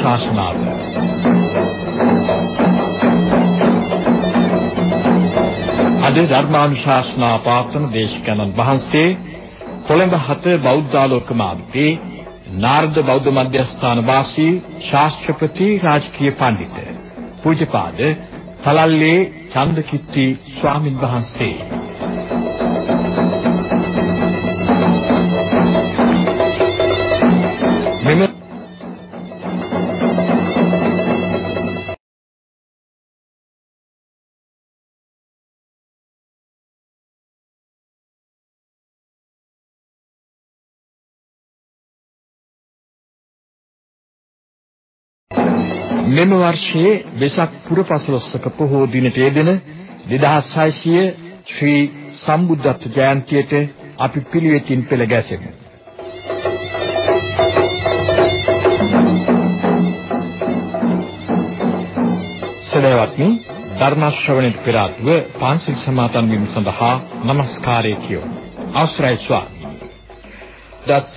ධර්මානුශාසනාව අද ධර්මානුශාසනා පාඨන දේශකයන්න් වහන්සේ කොළඹ හත බෞද්ධාලෝක මාර්ගයේ නාරද බෞද්ධ මධ්‍යස්ථාන වාසී ශාස්ත්‍රපති රාජකීය පඬිතුක පූජ්‍යපාද තලල්ලේ චන්දකිත්ති ස්වාමින් වහන්සේ මෙම වර්ෂයේ වෙසක් පුර පසළොස්වක පොහෝ දිනට යෙදෙන 2600 ශ්‍රී සම්බුද්ධත්ව ජයන්තියට අපි පිළිවෙතින් පෙළ ගැසෙමු. සදහවත්නි ධර්ම ශ්‍රවණයට පෙර ආතුව පාන්සිල් සමාදන් වීම සඳහා নমස්කාරය කියමු. අවසරයි ස්වාමී. දත්ස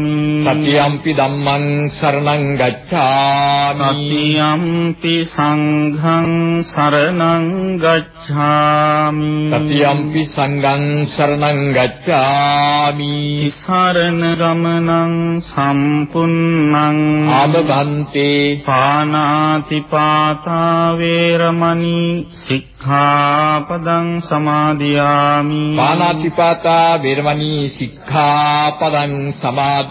සතියම්පි ධම්මං සරණං ගච්ඡාමි. සතියම්පි සංඝං සරණං ගච්ඡාමි. සතියම්පි සංඝං සරණං ගච්ඡාමි. සරණ ගමනං සම්පුන්නං ආමබන්තේ පානාති පාතා වේරමණී සික්ඛාපදං සමාදියාමි. පානාතිපාතා වේරමණී සික්ඛාපදං සමාදියාමි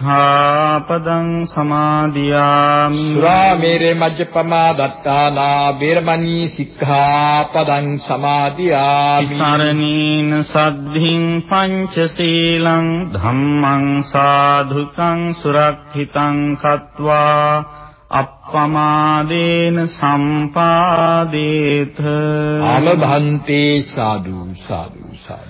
සික්ඛාපදං සමාදියාමි। සුරාමේරේ මජ්ජපමා දත්තානා වේරමණී සික්ඛාපදං සමාදියාමි। සරණීන සද්ධින් පංචශීලං ධම්මං සාධුකං සුරක්ෂිතං කତ୍වා අප්පමාදේන සම්පාදේත। ආලභන්තේ සාදු සාදු සාදු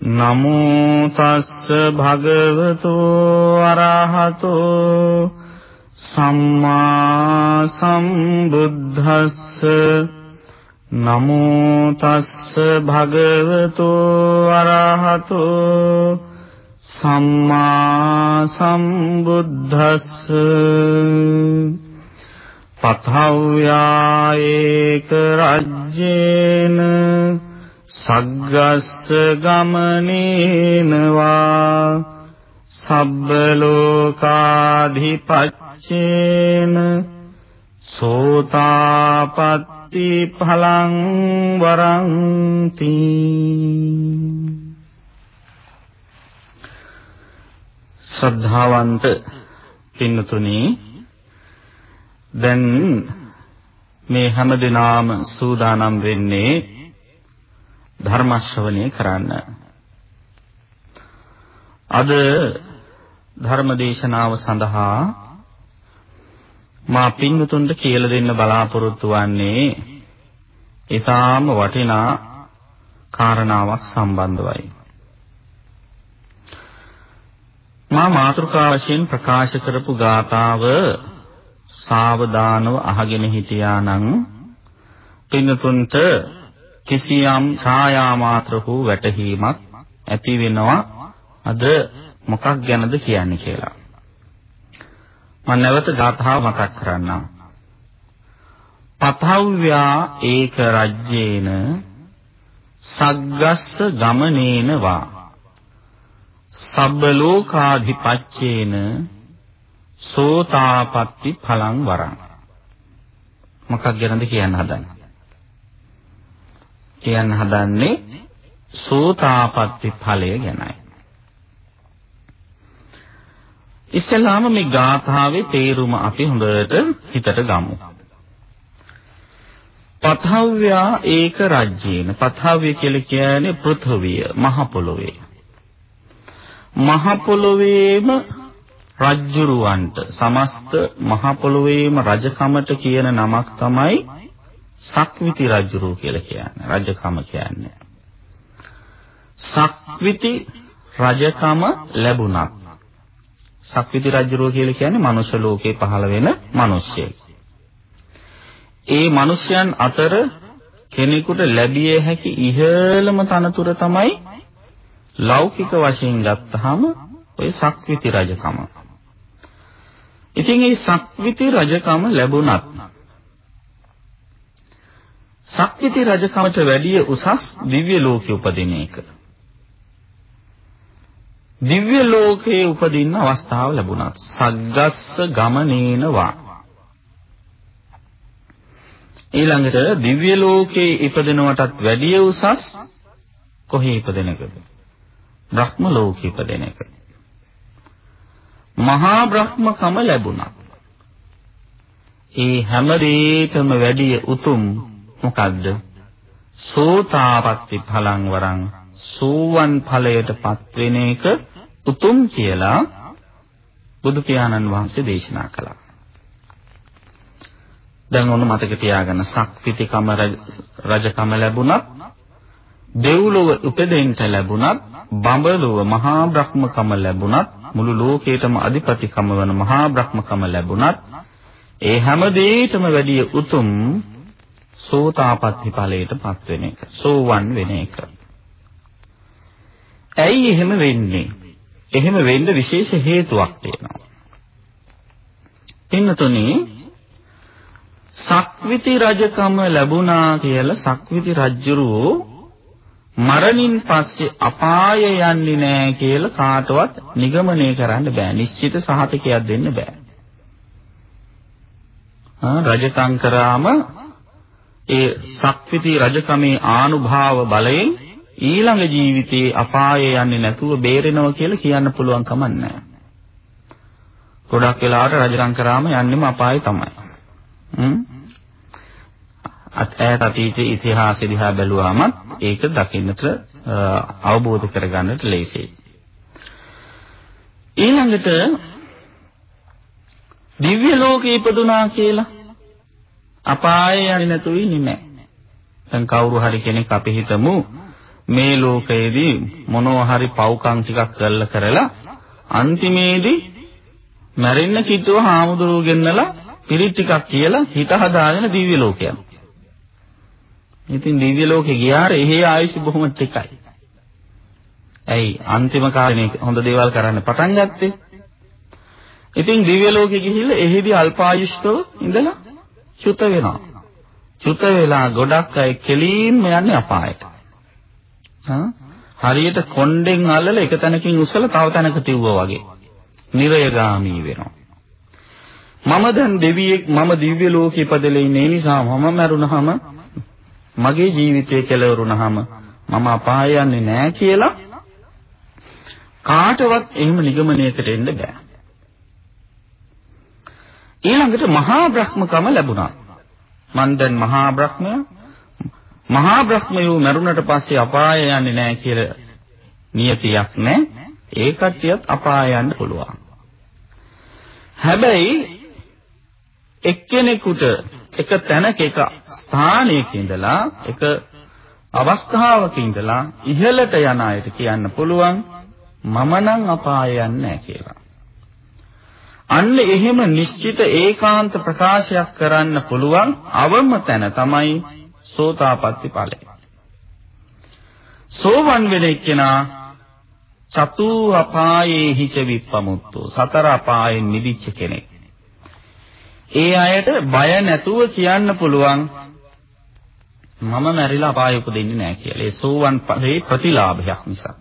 නමෝ තස්ස භගවතු අරහතෝ සම්මා සම්බුද්දස්ස නමෝ තස්ස භගවතු අරහතෝ සම්මා සම්බුද්දස්ස පතහව්‍යායේක රජ්ජේන සග්ගස්ස ගමනේනවා සබ්බ ලෝකාධිපච්චේන සෝතාපට්ටි ඵලං වරන්ති. ශ්‍රද්ධාවන්ත පින්නතුනි දැන් මේ හැම දිනාම සූදානම් වෙන්නේ ධර්ම ශ්‍රවණය කරන්න. අද ධර්ම දේශනාව සඳහා මා පින්වතුන්ට කියලා දෙන්න බලාපොරොත්තු වන්නේ ඊටාම වටිනා කාරණාවක් සම්බන්ධවයි. මා මාතෘකා වශයෙන් ප්‍රකාශ කරපු ගාතාව සාවධානව අහගෙන හිටියානම් පින්වතුන්ට කිසියම් ඡායා මාත්‍ර වූ වැටහීමක් ඇති වෙනවා අද මොකක් ගැනද කියන්නේ කියලා. මම නැවත ගාථාව මතක් කරන්නම්. පතව්‍යා ඒක රජ්‍යේන සග්ගස්ස ගමනේන වා සබ්බ ලෝකාධිපච්චේන සෝතාපට්ටි ඵලං වරං මොකක් ගැනද කියන්න හදන්නේ කියන්න හදන්නේ සෝතාපට්ටි ඵලය ගැනයි. ඉස්සෙල්ලාම මේ ගාථාවේ තේරුම අපි හොඳට හිතට ගමු. පතහව්‍යා ඒක රජ්‍යේන පතහව්‍ය කියලා කියන්නේ පෘථවිය මහ පොළොවේ. මහ පොළොවේම රජ්ජුරුවන්ට සමස්ත මහ පොළොවේම රජකමට කියන නමක් තමයි සක්විති රජුරු කියලා කියන්නේ. රජකම කියන්නේ. සක්විති රජකම ලැබුණත්. සක්විති රජුරු කියලා කියන්නේ මනුෂ්‍ය ලෝකේ පහළ වෙන මිනිස්සෙක්. ඒ මිනිසයන් අතර කෙනෙකුට ලැබිය හැකි ඉහළම තනතුර තමයි ලෞකික වශයෙන් ගත්තාම ඔය සක්විති රජකම. ඉතින් මේ සක්විති රජකම ලැබුණත් සක්විති රජකමට වැඩිය උසස් දිව්‍ය ලෝකෙ උපදින එක. දිව්‍ය ලෝකයේ උපදින්න අවස්ථාව ලැබුණත් සග්ගස්ස ගමනේනවා. ඊළඟට දිව්‍ය ලෝකයේ ඉපදෙනවටත් වැඩිය උසස් කොහේ ඉපදෙනකද? බ්‍රහ්ම ලෝකේ ඉපදෙන එක. මහා බ්‍රහ්මකම ලැබුණා. ඒ හැම දෙයකම වැඩිය උතුම් මොකද්ද? සෝතාපට්ටි ඵලං වරං සෝවන් ඵලයටපත් වෙන එක උතුම් කියලා බුදු පියාණන් වහන්සේ දේශනා කළා. දැන් ඔන්න මතක තියාගන්න ශක්තිතිකම රජකම ලැබුණත් දෙව්ලොව උපදෙන්න ලැබුණත් බඹලොව මහා බ්‍රහ්මකම ලැබුණත් මුළු ලෝකේටම අධිපතිකම වන මහා බ්‍රහ්මකම ලැබුණත් ඒ හැම දෙයකටම වැඩිය උතුම් සෝතාපට්ටි ඵලයටපත් වෙන එක. සෝවන් වෙන එක. ඇයි එහෙම වෙන්නේ? එහෙම වෙන්න විශේෂ හේතුවක් තියෙනවා. පින්නතුනේ සක්විති රජකම ලැබුණා කියලා සක්විති රජුරෝ මරණින් පස්සේ අපාය යන්නේ නැහැ කියලා කාටවත් නිගමනය කරන්න බෑ. නිශ්චිත සහතිකයක් දෙන්න බෑ. රජකම් කරාම ඒ සක්විති රජකමේ ආනුභාව බලයෙන් ඊළඟ ජීවිතේ අපායේ යන්නේ නැතුව බේරෙනවා කියලා කියන්න පුළුවන් කමක් නැහැ. ගොඩක් වෙලාවට රජකම් කරාම යන්නෙම අපායේ තමයි. හ්ම්. ඈත අතීතයේ ඉතිහාසය දිහා බැලුවාම ඒක දකින්නට අවබෝධ කරගන්නට ලේසියි. ඊළඟට දිව්‍ය ලෝකේ ඉපදුනා කියලා අපායේ යන්නේ නැතුව ඉන්නේ නැහැ. දැන් කවුරු හරි කෙනෙක් අපි හිතමු මේ ලෝකයේදී මොනවා හරි පව්කම් ටිකක් කරලා කරලා අන්තිමේදී මැරෙන්න කිට්ටුව හාමුදුරුවෝ ගෙන්නලා පිරිත් ටිකක් කියලා හිත හදාගෙන දිව්‍ය ලෝකයක්. ඉතින් දිව්‍ය ලෝකේ ගියාර එහි ආයුෂ බොහොම ටිකයි. ඇයි අන්තිම කාලේ හොඳ දේවල් කරන්න පටන් ගත්තේ? ඉතින් දිව්‍ය ලෝකෙ ගිහිල්ලා එහිදී අල්පායුෂ්කව ඉඳලා චුත වෙනවා. චුත වෙලා ගොඩක් අය කෙලින්ම යන්නේ අපායට. හරියට කොණ්ඩෙන් අල්ලලා එක තැනකින් උස්සලා තව තැනක තියුවා වගේ. නිරයගාමී වෙනවා. මම දැන් දෙවියෙක් මම දිව්‍ය ලෝකෙ ඉපදෙලා ඉන්නේ නිසා මම මැරුණාම මගේ ජීවිතය කෙලවරුණාම මම අපාය යන්නේ නැහැ කියලා කාටවත් එහෙම නිගමනයකට එන්න බෑ. ඊළඟට මහා බ්‍රහ්මකම ලැබුණා. මන් දැන් මහා බ්‍රහ්මයා මහා බ්‍රහ්මයෝ මරුණට පස්සේ අපාය යන්නේ නැහැ කියලා නියතියක් නැහැ. ඒ කට්ටියත් අපාය යන්න පුළුවන්. හැබැයි එක්කෙනෙකුට එක තැනක එක ස්ථානයක ඉඳලා එක අවස්ථාවක ඉඳලා ඉහළට යන අයට කියන්න පුළුවන් මම නම් අපාය යන්නේ නැහැ කියලා. අන්න එහෙම නිශ්චිත ඒකාන්ත ප්‍රකාශයක් කරන්න පුළුවන් අවම තැන තමයි සෝතාපට්ටි ඵලය. සෝවන් වෙල එක්කෙනා චතු අපායේ හිච විප්පමුත්තෝ සතර අපායෙන් නිදිච්ච කෙනෙක්. ඒ අයට බය නැතුව කියන්න පුළුවන් මම මැරිලා අපාය උපදින්නේ නැහැ කියලා. ඒ සෝවන් ඵලයේ ප්‍රතිලාභයක් නිසා.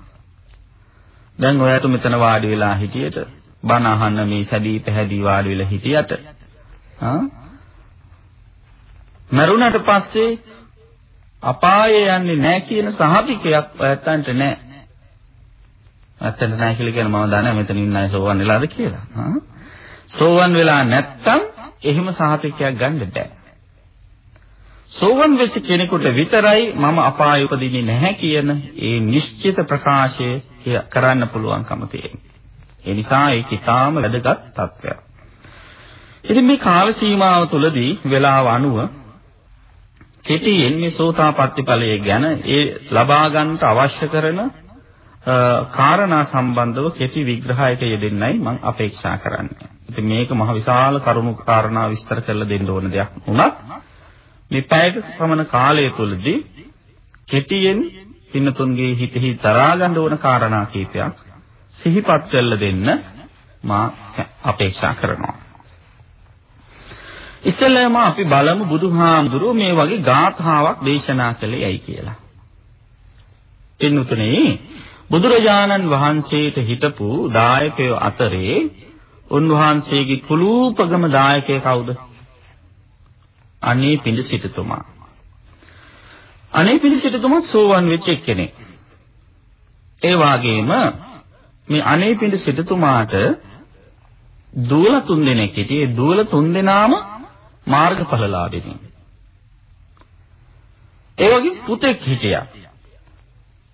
දැන් ඔයාට මෙතන වාඩි වෙලා හිටියට බණ අහන්න මේ සැදී පැහැදී වාඩි වෙලා හිටියට ආ මරුණට පස්සේ අපායේ යන්නේ නැහැ කියන සහතිකයක් ඔයත්තන්ට නැහැ. ඇත්තට නැහැ කියලා කියන මම දන්නේ මෙතන ඉන්න අය සෝවන් වෙලාද කියලා. ආ සෝවන් වෙලා නැත්තම් එහෙම සහතිකයක් ගන්න බෑ. සෝවන් වෙච්ච කෙනෙකුට විතරයි මම අපාය උපදින්නේ නැහැ කියන ඒ නිශ්චිත ප්‍රකාශය කරන්න පුළුවන්කම තියෙන්නේ. ඒ නිසා ඒක ඊටාම වැදගත් තත්ත්වයක්. ඉතින් මේ කාල සීමාව තුළදී වේලාව අනුව කෙටියෙන් මේ සෝතාපට්ටි ඵලය ගැන ඒ ලබා ගන්නට අවශ්‍ය කරන කාරණා සම්බන්ධව කෙටි විග්‍රහයක යෙදෙන්නයි මම අපේක්ෂා කරන්නේ. ඉතින් මේක මහ විශාල කරුණු කාරණා විස්තර කරලා දෙන්න ඕන දෙයක් වුණත් මේ පැයක පමණ කාලය තුළදී කෙටියෙන් පින්නතුන්ගේ හිතෙහි තරහා ගන්න ඕන කාරණා කීපයක් සිහිපත් කරලා දෙන්න මා අපේක්ෂා කරනවා. ඉස්සෙල්ලාම අපි බලමු බුදුහාමුදුරුව මේ වගේ ගාථාවක් දේශනා කළේ ඇයි කියලා. එන්නුතුනේ බුදුරජාණන් වහන්සේට හිටපු දායකයෝ අතරේ උන්වහන්සේගේ කුලූපගම දායකය කවුද? අනේ පිඬු සිටුතුමා. අනේ පිඬු සිටුතුමා සෝවන් වෙච්ච කෙනෙක්. ඒ වගේම මේ අනේපිඬ සිටුතුමාට දූල තුන් දෙනෙක් හිටියේ. දූල තුන් දෙනාම මාර්ගඵලලාභිනී. ඒ වගේ පුතෙක් හිටියා.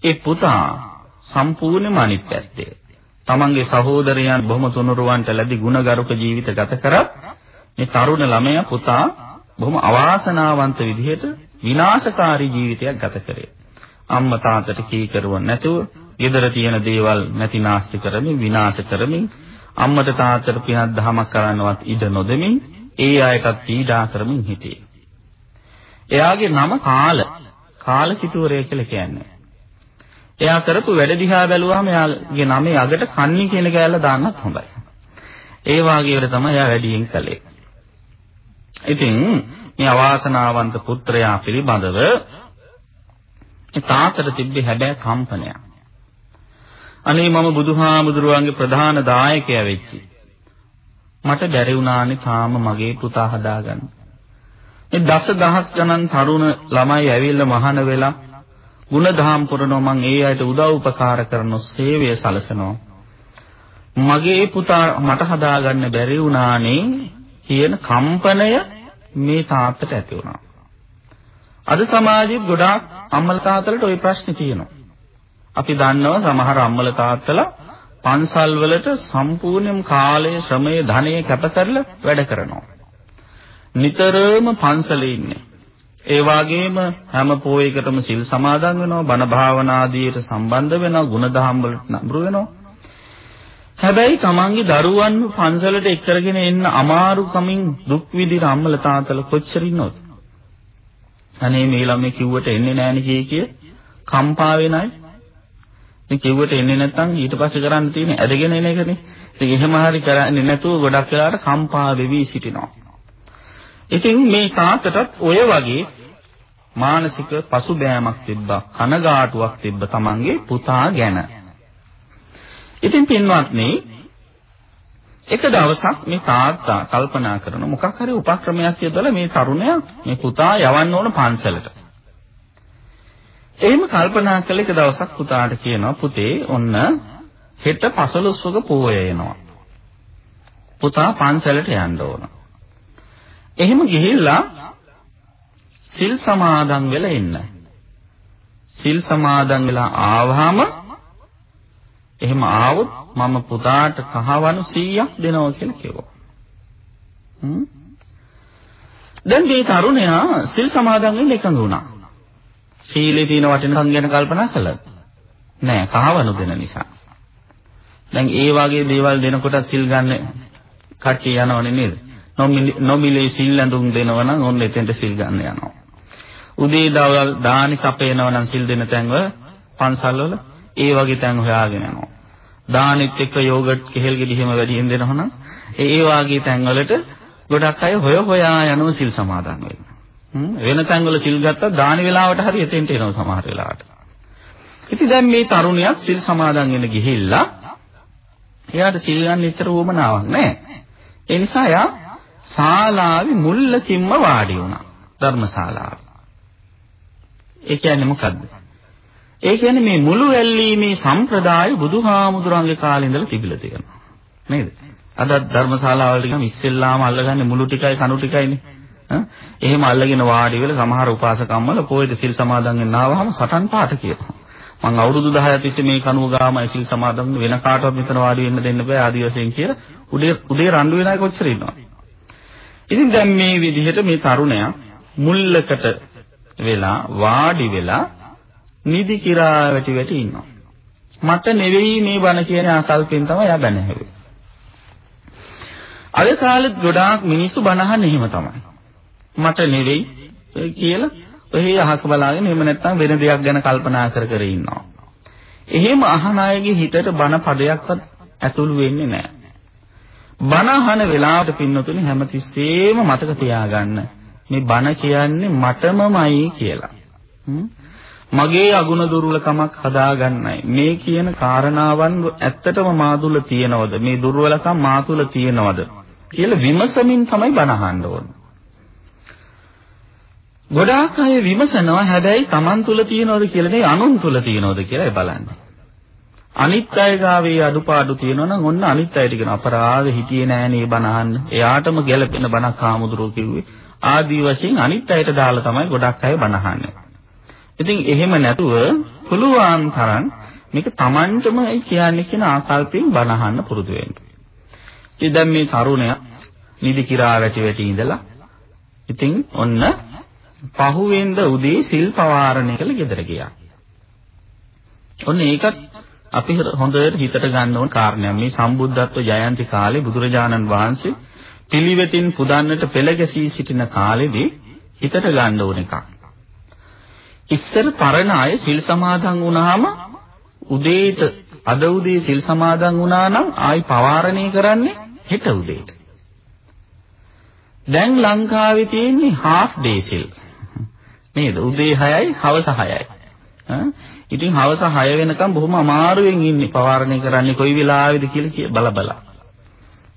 ඒ පුතා සම්පූර්ණයෙන්ම අනිත් පැත්තේ. තමන්ගේ සහෝදරයන් බොහොම තුනුරුවන්ට ලැබි ගුණගරුක ජීවිත ගත කරත් මේ තරුණ ළමයා පුතා බොහොම අවාසනාවන්ත විදිහට විනාශකාරී ජීවිතයක් ගත කරේ. අම්මා තාත්තට කීකරුවන් නැතුව ගෙදර තියෙන දේවල් නැති නාස්ති කරමින් විනාශ කරමින් අම්මට තාත්තට පිනක් දහමක් කරන්නවත් ඉඩ නොදෙමින් ඒ අයටත් පීඩා කරමින් හිටියේ. එයාගේ නම කාල. කාල සිටුවරය කියලා කියන්නේ. එයා කරපු වැඩ දිහා බැලුවාම එයාගේ නමේ අගට කන්නි කියන කෑල්ල දාන්නත් හොඳයි. ඒ වාගේවට තමයි එයා වැඩියෙන් කළේ. ඉතින් මේ අවාසනාවන්ත පුත්‍රයා පිළිබඳව ඒ තාත්තට තිබ්බේ හැබැයි කම්පනයක්. අනේ මම බුදුහාමුදුරුවන්ගේ ප්‍රධාන දායකයා වෙච්චි. මට බැරි වුණානේ තාම මගේ පුතා හදාගන්න. මේ දසදහස් ගණන් තරුණ ළමයි ඇවිල්ලා මහාන වෙලා ಗುಣධම් පුරනවා මං ඒ අයට උදව් උපකාර කරන සේවය සලසනවා. මගේ පුතා මට හදාගන්න බැරි වුණානේ කියන කම්පනය මේ තාත්තට ඇති වුණා. අද සමාජයේ ගොඩාක් අම්මලා තාත්තලට ওই ප්‍රශ්නේ තියෙනවා. අපි දන්නවා සමහර අම්මල තාත්තලා පන්සල් වලට සම්පූර්ණයෙන්ම කාලය, ශ්‍රමය, ධනය කැප කරලා වැඩ කරනවා. නිතරම පන්සලේ ඉන්නේ. ඒ වගේම හැම පොයකටම සිල් සමාදන් වෙනවා, බණ භාවනා ආදියට සම්බන්ධ වෙනවා, ಗುಣධම් වලට නඹුරු වෙනවා. හැබැයි තමන්ගේ දරුවන් පන්සලට එක්කරගෙන එන්න අමාරු කමින් දුක් විඳින අම්මල තාත්තලා කොච්චර ඉන්නවද? අනේ මේ ළමයි කිව්වට එන්නේ නැහැ නේ කිය කම්පා වෙන අය. ඉතින් කිව්වට එන්නේ නැත්නම් ඊට පස්සේ කරන්න තියෙන්නේ ඇදගෙන එන එකනේ. ඉතින් එහෙම හරි කරන්නේ නැතුව ගොඩක් වෙලාවට කම්පා වෙවි සිටිනවා. ඉතින් මේ තාත්තටත් ඔය වගේ මානසික පසුබෑමක් තිබ්බා කනගාටුවක් තිබ්බ තමන්ගේ පුතා ගැන. ඉතින් පින්වත්නි එක දවසක් මේ තාත්තා කල්පනා කරන මොකක් හරි උපක්‍රමයක් යොදලා මේ තරුණයා මේ පුතා යවන්න ඕන පන්සලට. එහෙම කල්පනා කළ එක දවසක් පුතාට කියනවා පුතේ ඔන්න හෙට පසළොස්වක පෝය එනවා. පුතා පන්සලට යන්න ඕන. එහෙම ගිහිල්ලා සිල් සමාදන් වෙලා ඉන්න. සිල් සමාදන් වෙලා ආවහම එහෙම ආවොත් මම පුතාට කහවණු 100ක් දෙනවා කියලා කිව්වා. හ්ම්. දැන් මේ තරුණයා සිල් සමාදන් වෙන්න එකඟ වුණා. සීලේ තියෙන වටිනකම් ගැන කල්පනා කළාද? නෑ, කහවණු දෙන නිසා. දැන් ඒ වගේ දේවල් දෙනකොට සිල් ගන්න කට්ටිය යනවනේ නේද? නොමිලේ සිල් ඇඳුම් දෙනවා නම් ඔන්න එතෙන්ට සිල් ගන්න යනවා. උදේ දවල් දානි සපේනවා නම් සිල් දෙන තැන්වල පන්සල් වල ඒ වගේ තැන් හොයාගෙන යනවා. දානෙත් එක්ක යෝගට් කෙහෙල් ගෙඩි එහෙම වැඩියෙන් දෙනවා නම් ඒ වාගේ තැන්වලට ගොඩක් අය හොය හොයා යනවා සිල් සමාදන් වෙන්න. වෙන තැන්වල සිල් ගත්තා දාන වෙලාවට හරි එතෙන්ට එනවා සමහර වෙලාවට. ඉතින් දැන් මේ තරුණියක් සිල් සමාදන් වෙන්න ගිහිල්ලා එයාට සිල් ගන්න ඉතර උවමනාවක් නැහැ. ඒ නිසා එයා ශාලාවේ මුල්ලකින්ම වාඩි වුණා. ධර්මශාලාවේ. ඒ කියන්නේ මොකද්ද? ඒ කියන්නේ මේ මුළු ඇල්ලීමේ සම්ප්‍රදාය බුදුහාමුදුරන්ගේ කාලේ ඉඳලා තිබිලා තියෙනවා. නේද? අද ධර්මශාලාවලට ගියාම ඉස්සෙල්ලාම අල්ලගන්නේ මුළු ටිකයි කණු ටිකයිනේ. එහෙම අල්ලගෙන වාඩි වෙලා සමහර උපාසකම්මල පොයේට සිල් සමාදන් වෙන්න ආවහම සටන් පාට කියනවා. මං අවුරුදු 10ක් තිස්සේ මේ කණුව ගාමයි සිල් සමාදන් වෙන කාටවත් මෙතන වාඩි වෙන්න දෙන්න බෑ ආදි වශයෙන් කියලා උදේ උදේ රණ්ඩු වෙන අය කොච්චර ඉන්නවද? ඉතින් දැන් මේ විදිහට මේ තරුණයා මුල්ලකට වෙලා වාඩි වෙලා නිදි කිරා වැටි වැටි ඉන්නවා. මට නෙවෙයි මේ බණ කියන ආකල්පෙන් තමයි යා බණ ඇහුවේ. අද කාලෙත් ගොඩාක් මිනිස්සු බණ අහන්නේ එහෙම තමයි. මට නෙවෙයි කියලා ඔහේ අහක බලාගෙන එහෙම නැත්නම් වෙන දෙයක් ගැන කල්පනා කර කර ඉන්නවා. එහෙම අහන අයගේ හිතට බණ පදයක්වත් ඇතුළු වෙන්නේ නැහැ. බණ අහන වෙලාවට පින්නතුනි හැමතිස්සෙම මතක තියාගන්න මේ බණ කියන්නේ මටමමයි කියලා. මගේ අගුණ දුර්වලකමක් හදාගන්නයි. මේ කියන කාරණාවන් ඇත්තටම මා තුල තියෙනවද? මේ දුර්වලකම් මා තුල තියෙනවද? කියලා විමසමින් තමයි බණ අහන්න ඕන. ගොඩාක් අය විමසනවා හැබැයි Taman තුල තියෙනවද කියලා නෙවෙයි අනුන් තුල තියෙනවද කියලා බලන්නේ. අනිත් අය ගාවේ අඩුපාඩු තියෙනවා නම් ඔන්න අනිත් අයට කියන අපරාධ හිතියේ නෑනේ බණ අහන්න. එයාටම ගැළපෙන බණක් ආමුදුරෝ කිව්වේ. ආදී වශයෙන් අනිත් අයට දාලා තමයි ගොඩක් අය බණ අහන්නේ. ඉතින් එහෙම නැතුව පුළුවන් තරම් මේක Tamanටමයි කියන්නේ කියන ආකල්පයෙන් බණ අහන්න පුරුදු වෙන්න. ඉතින් දැන් මේ තරුණයා නිදි කිරා වැටි වැටි ඉඳලා ඉතින් ඔන්න පහුවෙන්ද උදේ සිල් පවාරණය කළ ගෙදර ගියා. ඔන්න ඒකත් අපි හොඳට හිතට ගන්න ඕන කාරණයක්. මේ සම්බුද්ධත්ව ජයන්ති කාලේ බුදුරජාණන් වහන්සේ පිළිවෙතින් පුදන්නට පෙළ ගැසී සිටින කාලෙදී හිතට ගන්න ඕන එකක්. ඉස්සර පරණ අය සිල් සමාදන් වුණාම උදේට අද උදේ සිල් සමාදන් වුණා නම් ආයි පවාරණය කරන්නේ හෙට උදේට. දැන් ලංකාවේ තියෙන්නේ half day සිල්. නේද? උදේ 6යි හවස 6යි. ඉතින් හවස 6 වෙනකම් බොහොම අමාරුවෙන් ඉන්නේ පවාරණය කරන්නේ කොයි වෙලාවෙද කියලා බල බල.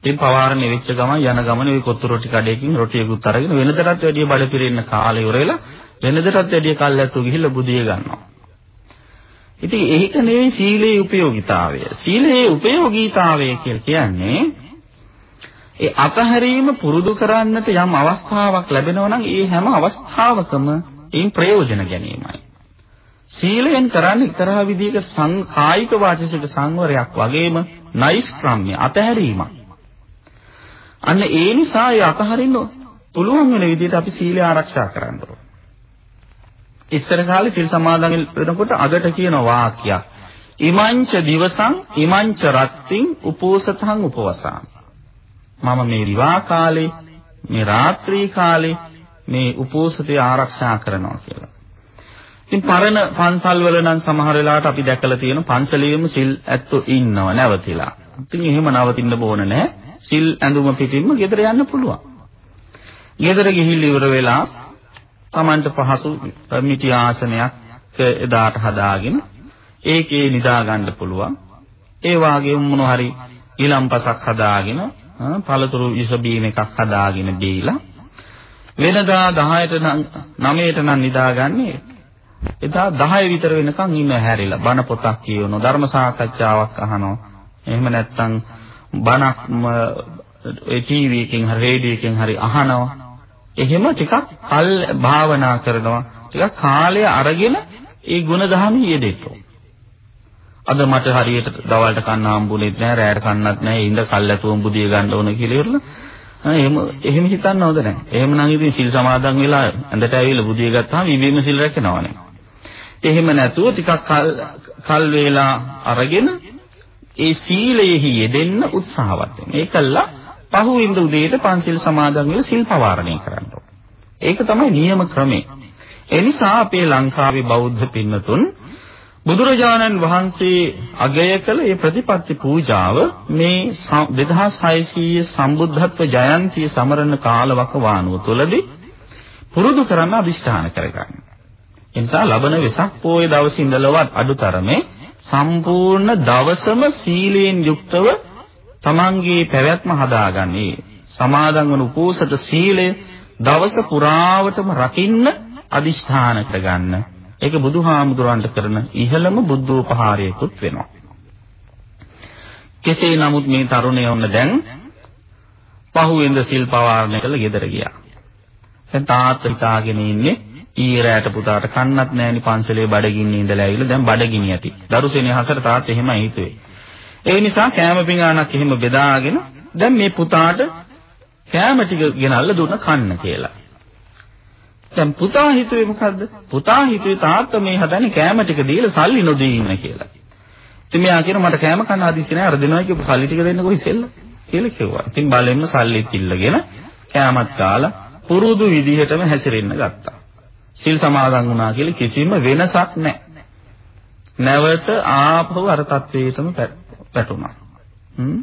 ඉතින් පවාරණය වෙච්ච ගමන් යන ගමන ওই කොත්තු රොටි කඩේකින් රොටියකුත් අරගෙන වෙනදටත් වැඩිය බඩ පිරෙන්න කාලේ ඉවරලා වෙනදටත් වැඩිය කල්ැත්තු ගිහිල්ලා බුදිය ගන්නවා. ඉතින් ඒක නෙවෙයි සීලේ උපයෝගීතාවය. සීලේ උපයෝගීතාවය කියලා කියන්නේ ඒ අතහැරීම පුරුදු කරන්නට යම් අවස්ථාවක් ලැබෙනවා නම් ඒ හැම අවස්ථාවකම ඒන් ප්‍රයෝජන ගැනීමයි. සීලයෙන් කරන්නේ තරහ විදිහක කායික වාචික සංවරයක් වගේම නෛෂ්ක්‍රම්‍ය අතහැරීමක්. අන්න ඒ නිසා ඒ අතහරින්න පුළුවන් වෙන විදිහට අපි සීලය ආරක්ෂා කරන්න ඕනේ. ඉස්සර කාලේ සිල් සමාදන් වෙනකොට අගට කියන වාක්‍යයක්. ඉමංච දිවසං ඉමංච රත්තිං උපෝසතං උපවසං. මම මේ විවාහ කාලේ මේ රාත්‍රී කාලේ මේ උපෝසතය ආරක්ෂා කරනවා කියලා. ඉතින් පරණ පන්සල් වල නම් සමහර වෙලාවට අපි දැකලා තියෙන පන්සලේම සිල් ඇත්තෝ ඉන්නව නැවතිලා. ඉතින් එහෙම නවතින්න ඕන නැහැ. සිල් ඇඳුම පිටින්ම ගෙදර යන්න පුළුවන්. ගෙදර ගිහිල්ලා ඉවර වෙලා Tamanට පහසු මිටි ආසනයක් එදාට හදාගෙන ඒකේ නිදා ගන්න පුළුවන්. ඒ වාගේ මොන හරි ඊලම්පසක් හදාගෙන පළතුරු ඉස බීම එකක් හදාගෙන දීලා වෙනදා 10ට නම් 9ට නම් නිදාගන්නේ. එදා 10 විතර වෙනකන් ඉන්න හැරිලා බණ පොතක් කියවනවා ධර්ම සාකච්ඡාවක් අහනවා. එහෙම නැත්නම් බණක් ඒ ටීවී එකෙන් හරි රේඩියෝ එකෙන් හරි අහනවා. එහෙම ටිකක් කල් භාවනා කරනවා. ටිකක් කාලය අරගෙන ඒ ගුණ දහම යෙදෙන්න අද මට හරියට දවල්ට කන්න හම්බුනේත් නැහැ රැයට කන්නත් නැහැ ඉඳ කල්ැතුවම බුදිය ගන්න ඕන කියලා ඉවරලා එහෙම එහෙම හිතන්න හොඳ නැහැ. එහෙමනම් ඉතින් සිල් සමාදන් වෙලා ඇඳට ඇවිල්ලා බුදිය ගත්තාම ඉබේම සිල් රැකෙනවනේ. එහෙම නැතුව ටිකක් කල් කල් වේලා අරගෙන ඒ සීලයෙහි යෙදෙන්න උත්සාහවත් වෙන්න. ඒකල්ලා පහුවෙන්ද උදේට පන්සිල් සමාදන් වෙලා සිල් පවාරණය කරන්න ඒක තමයි නියම ක්‍රමය. ඒ නිසා අපේ ලංකාවේ බෞද්ධ පින්නතුන් බුදුරජාණන් වහන්සේ අගය කළ මේ ප්‍රතිපත්ති පූජාව මේ 2600 සම්බුද්ධත්ව ජයන්තිය සමරන කාලවකවානුව තුළදී පුරුදු කරන්න අදිෂ්ඨාන කරගන්න. ඒ නිසා ලබන වෙසක් පොයේ දවසේ ඉඳලවත් අඩුතරමේ සම්පූර්ණ දවසම සීලයෙන් යුක්තව තමන්ගේ පැවැත්ම හදාගන්නේ. සමාදන් වන උපෝසත සීලය දවස පුරාවටම රකින්න අදිෂ්ඨාන කරගන්න. ඒක බුදුහාමුදුරන්ට කරන ඉහළම බුද්ධෝපහාරයකුත් වෙනවා. කෙසේ නමුත් මේ තරුණය වුණ දැන් පහුවෙන්ද සිල් පවාරණය කළ ගෙදර ගියා. දැන් තාත්තා හිතාගෙන ඉන්නේ ඊරෑට පුතාට කන්නත් නැහෙනි පන්සලේ බඩගින්නේ ඉඳලා ඇවිල්ලා දැන් බඩගිනි ඇති. දරුසෙනේ හසර තාත්තා එහෙමයි හිතුවේ. ඒ නිසා කෑම පිඟානක් එහෙම බෙදාගෙන දැන් මේ පුතාට කෑම ටික ගෙනල්ලා දුන්න කන්න කියලා. දැන් පුතා හිතුවේ මොකද්ද? පුතා හිතුවේ තාත්තා මේ හදන්නේ කෑම ටික දීලා සල්ලි නොදී ඉන්න කියලා. ඉතින් මෙයා කියන මට කෑම කන්න හදිස්සි නෑ අර දෙනවා කියපු සල්ලි ටික දෙන්නකෝ ඉස්සෙල්ල කියලා කිව්වා. ඉතින් බලෙන්න සල්ලිත් ඉල්ලගෙන කෑමත් කාලා පුරුදු විදිහටම හැසිරෙන්න ගත්තා. සිල් සමාදන් වුණා කියලා කිසිම වෙනසක් නැහැ. නැවත ආපහු අර තත්වයටම පැටුණා. හ්ම්.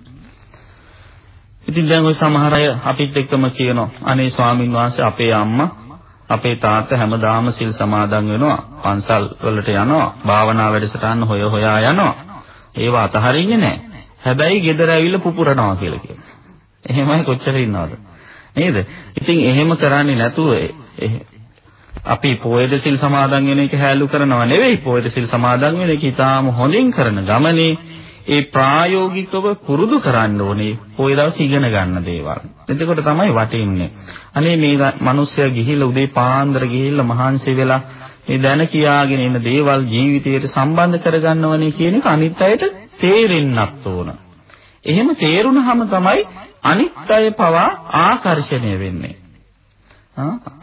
ඉතින් දැන් ওই සමහර අය අපිත් එක්කම කියනවා අනේ ස්වාමින් වහන්සේ අපේ අම්මා අපේ තාත්තා හැමදාම සිල් සමාදන් වෙනවා. පන්සල් වලට යනවා. භාවනා වැඩසටහන් හොය හොයා යනවා. ඒව අතහරින්නේ නැහැ. හැබැයි ගෙදර ඇවිල්ලා පුපුරනවා කියලා කියනවා. එහෙමයි කොච්චර ඉන්නවද? නේද? ඉතින් එහෙම කරන්නේ නැතුව අපි පොයද සිල් සමාදන් වෙන එක හැලු කරනවා නෙවෙයි. පොයද සිල් සමාදන් වෙන එක ඊටාම හොඳින් කරන ගමනේ ඒ ප්‍රායෝගිකව පුරුදු කරන්න ඕනේ පොය දවස් ඉගෙන ගන්න දේවල්. එතකොට තමයි වටින්නේ. අනේ මේ මිනිස්සයා ගිහිල්ලා උදේ පාන්දර ගිහිල්ලා මහන්සි වෙලා මේ දැන කියාගෙන ඉන්න දේවල් ජීවිතයට සම්බන්ධ කරගන්නවනේ කියන එක අනිත් අයට තේරෙන්නත් ඕන. එහෙම තේරුණාම තමයි අනිත් අය පවා ආකර්ෂණය වෙන්නේ.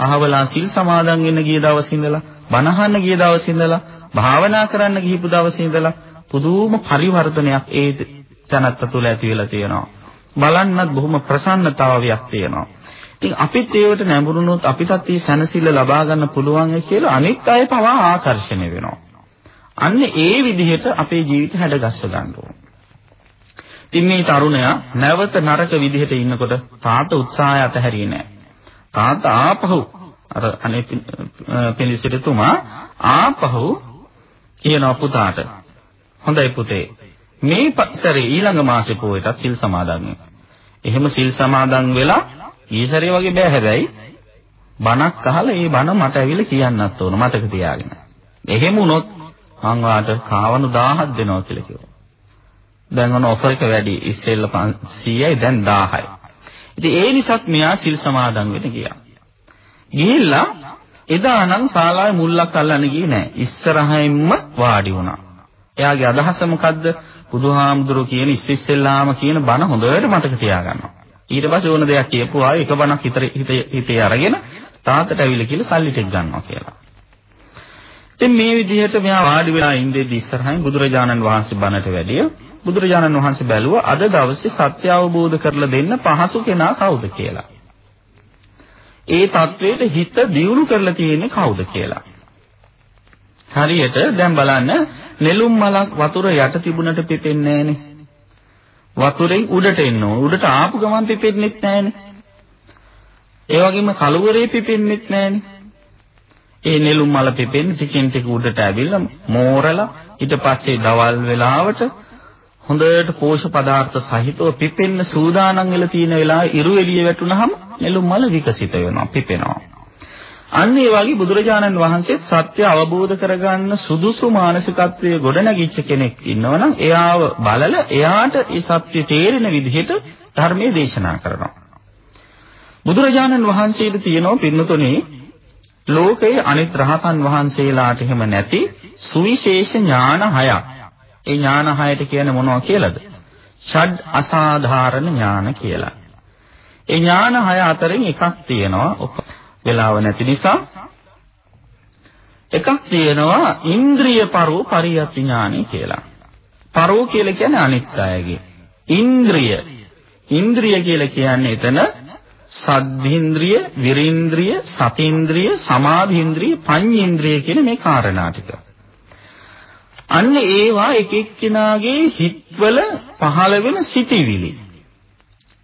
අහවලා සිල් සමාදන් වෙන්න ගිය දවසේ ඉඳලා බණහන්න ගිය දවසේ ඉඳලා භාවනා කරන්න ගිහපු දවසේ ඉඳලා පුදුම පරිවර්තනයක් ඒ තනත්ත තුළ ඇති වෙලා තියෙනවා. බලන්නත් බොහොම ප්‍රසන්නතාවයක් තියෙනවා. ඉතින් අපිත් ඒවට නැඹුරුනොත් අපිටත් මේ සැනසෙල්ල ලබා ගන්න පුළුවන් කියලා අනිත් අය පවා ආකර්ෂණය වෙනවා. අන්න ඒ විදිහට අපේ ජීවිත හැඩගස්ස ගන්න ඕන. ඉතින් මේ තරුණයා නැවත නරක විදිහට ඉන්නකොට තාත උත්සාහය අතහැරියේ නැහැ. තාත ආපහු අර අනේ පිළිසිරතුමා ආපහු කියන පුතාට හොඳයි පුතේ මේ සැරේ ඊළඟ මාසේ පොයටත් සිල් සමාදන් එහෙම සිල් සමාදන් වෙලා ඊසරේ වගේ බෑ හැබැයි බණක් අහලා ඒ බණ මට ඇවිල්ලා කියන්නත් ඕන මතක තියාගෙන. එහෙම වුණොත් මං වාට කාවණු 1000ක් දෙනවා කියලා කිව්වා. දැන් ඔන්න ඔෆර් එක වැඩි. ඉස්සෙල්ල 500යි දැන් 1000යි. ඉතින් ඒ නිසාත් මෙයා සිල් සමාදන් වෙන්න ගියා. ගිහිල්ලා එදා නම් ශාලාවේ මුල්ලක් අල්ලන්න ගියේ නෑ. ඉස්සරහින්ම වාඩි වුණා. එයාගේ අදහස මොකද්ද? බුදුහාමුදුරුවෝ කියන ඉස්සෙල්ලාම කියන බණ හොඳට මතක තියාගන්නවා. ඊට පස්සේ ඕන දෙයක් කියපුවා එක බණක් හිතේ හිතේ අරගෙන තාතට ඇවිල්ලා කියලා සල්ලි ටික ගන්නවා කියලා. ඉතින් මේ විදිහට මෙයා වාඩි වෙලා ඉඳෙද්දි ඉස්සරහින් බුදුරජාණන් වහන්සේ බණට වැඩිය බුදුරජාණන් වහන්සේ බැලුවා අද දවසේ සත්‍ය අවබෝධ කරලා දෙන්න පහසු කෙනා කවුද කියලා. ඒ தത്വෙට හිත දියුණු කරලා තියෙන්නේ කවුද කියලා. හරියට දැන් බලන්න නෙළුම් මලක් වතුර යට තිබුණට පිපෙන්නේ නැහනේ. වතුරෙන් උඩට එන්න ඕන. උඩට ආපු ගමන් පිපෙන්නෙත් නැහනේ. ඒ වගේම කලුවරේ පිපෙන්නෙත් නැහනේ. ඒ නෙළුම් මල පිපෙන්නේ ටිකෙන් ටික උඩට ඇවිල්ලා මෝරලා ඊට පස්සේ දවල් වෙලාවට හොඳට පෝෂක පදාර්ථ සහිතව පිපෙන්න සූදානම් වෙලා තියෙන වෙලාවේ ඉරු එළිය වැටුනහම නෙළුම් මල විකසිත වෙනවා පිපෙනවා. අන්න ඒ වගේ බුදුරජාණන් වහන්සේ සත්‍ය අවබෝධ කරගන්න සුදුසු මානසිකත්වයේ ගොඩනැගිච්ච කෙනෙක් ඉන්නවනම් එයාව බලලා එයාට ඒ සත්‍ය තේරෙන විදිහට ධර්මයේ දේශනා කරනවා. බුදුරජාණන් වහන්සේට තියෙනවා පින්නතුනේ ලෝකයේ අනිත් රහතන් වහන්සේලාට එහෙම නැති සුවිශේෂ ඥාන හයක්. ඒ ඥාන හයට කියන්නේ මොනවා කියලාද? ෂඩ් අසාධාරණ ඥාන කියලා. ඒ ඥාන හය අතරින් එකක් තියෙනවා වෙලාව නැති නිසා එකක් තියෙනවා ඉන්ද්‍රිය පරෝ පරියප්ති ඥානෙ කියලා. පරෝ කියලා කියන්නේ අනිත් අයගේ. ඉන්ද්‍රිය. ඉන්ද්‍රිය කියලා කියන්නේ එතන සද්ධින්ද්‍රිය, විරින්ද්‍රිය, සතීන්ද්‍රිය, සමාධින්ද්‍රිය, පඤ්ඤේන්ද්‍රිය කියන මේ කාරණා ටික. අන්න ඒවා එක එක්කිනාගේ හිත්වල පහළ වෙන සිටිවිලි.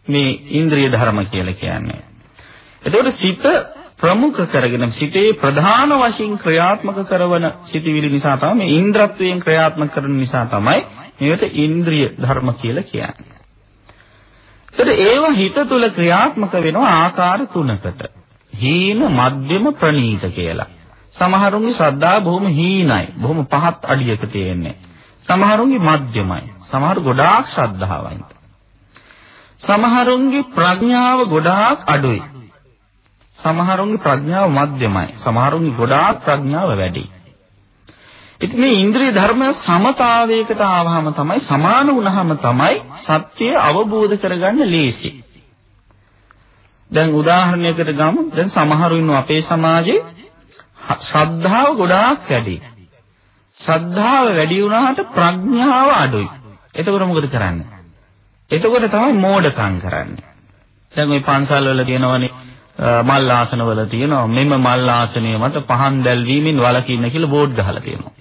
මේ ඉන්ද්‍රිය ධර්ම කියලා කියන්නේ. එතකොට සිත ප්‍රමුඛ කරගෙන සිතේ ප්‍රධාන වශයෙන් ක්‍රියාත්මක කරන සිටිවිලි නිසා තමයි මේ ඉන්ද්‍රත්වයෙන් ක්‍රියාත්මක කරන නිසා තමයි මේකට ඉන්ද්‍රිය ධර්ම කියලා කියන්නේ. ඒතර ඒවා හිත තුල ක්‍රියාත්මක වෙනවා ආකාර තුනකට. හීන, මධ්‍යම, ප්‍රනීත කියලා. සමහරුන්ගේ ශ්‍රද්ධාව බොහොම හීනයි. බොහොම පහත් අඩියක තියෙන්නේ. සමහරුන්ගේ මධ්‍යමයි. සමහර ගොඩාක් ශ්‍රද්ධාවයි. සමහරුන්ගේ ප්‍රඥාව ගොඩාක් අඩුයි. සමහරුන්ගේ ප්‍රඥාව මධ්‍යමයි. සමහරුන්ගේ ගොඩාක් ප්‍රඥාව වැඩි. ඉතින් මේ ඉන්ද්‍රිය ධර්ම සමතාවයකට ආවහම තමයි සමාන වුණාම තමයි සත්‍යය අවබෝධ කරගන්න ලේසි. දැන් උදාහරණයකට ගමු. දැන් සමහරු ඉන්නවා අපේ සමාජයේ ශ්‍රද්ධාව ගොඩාක් වැඩි. ශ්‍රද්ධාව වැඩි වුණාට ප්‍රඥාව අඩුයි. එතකොට මොකද කරන්නේ? එතකොට තමයි මෝඩකම් කරන්නේ. දැන් ওই පන්සල් වල තියෙනවනේ මල් ආසනවල තියෙනවා මෙම මල් ආසනය මත පහන් දැල්වීමෙන් වළකින්න කියලා බෝඩ් ගහලා තියෙනවා.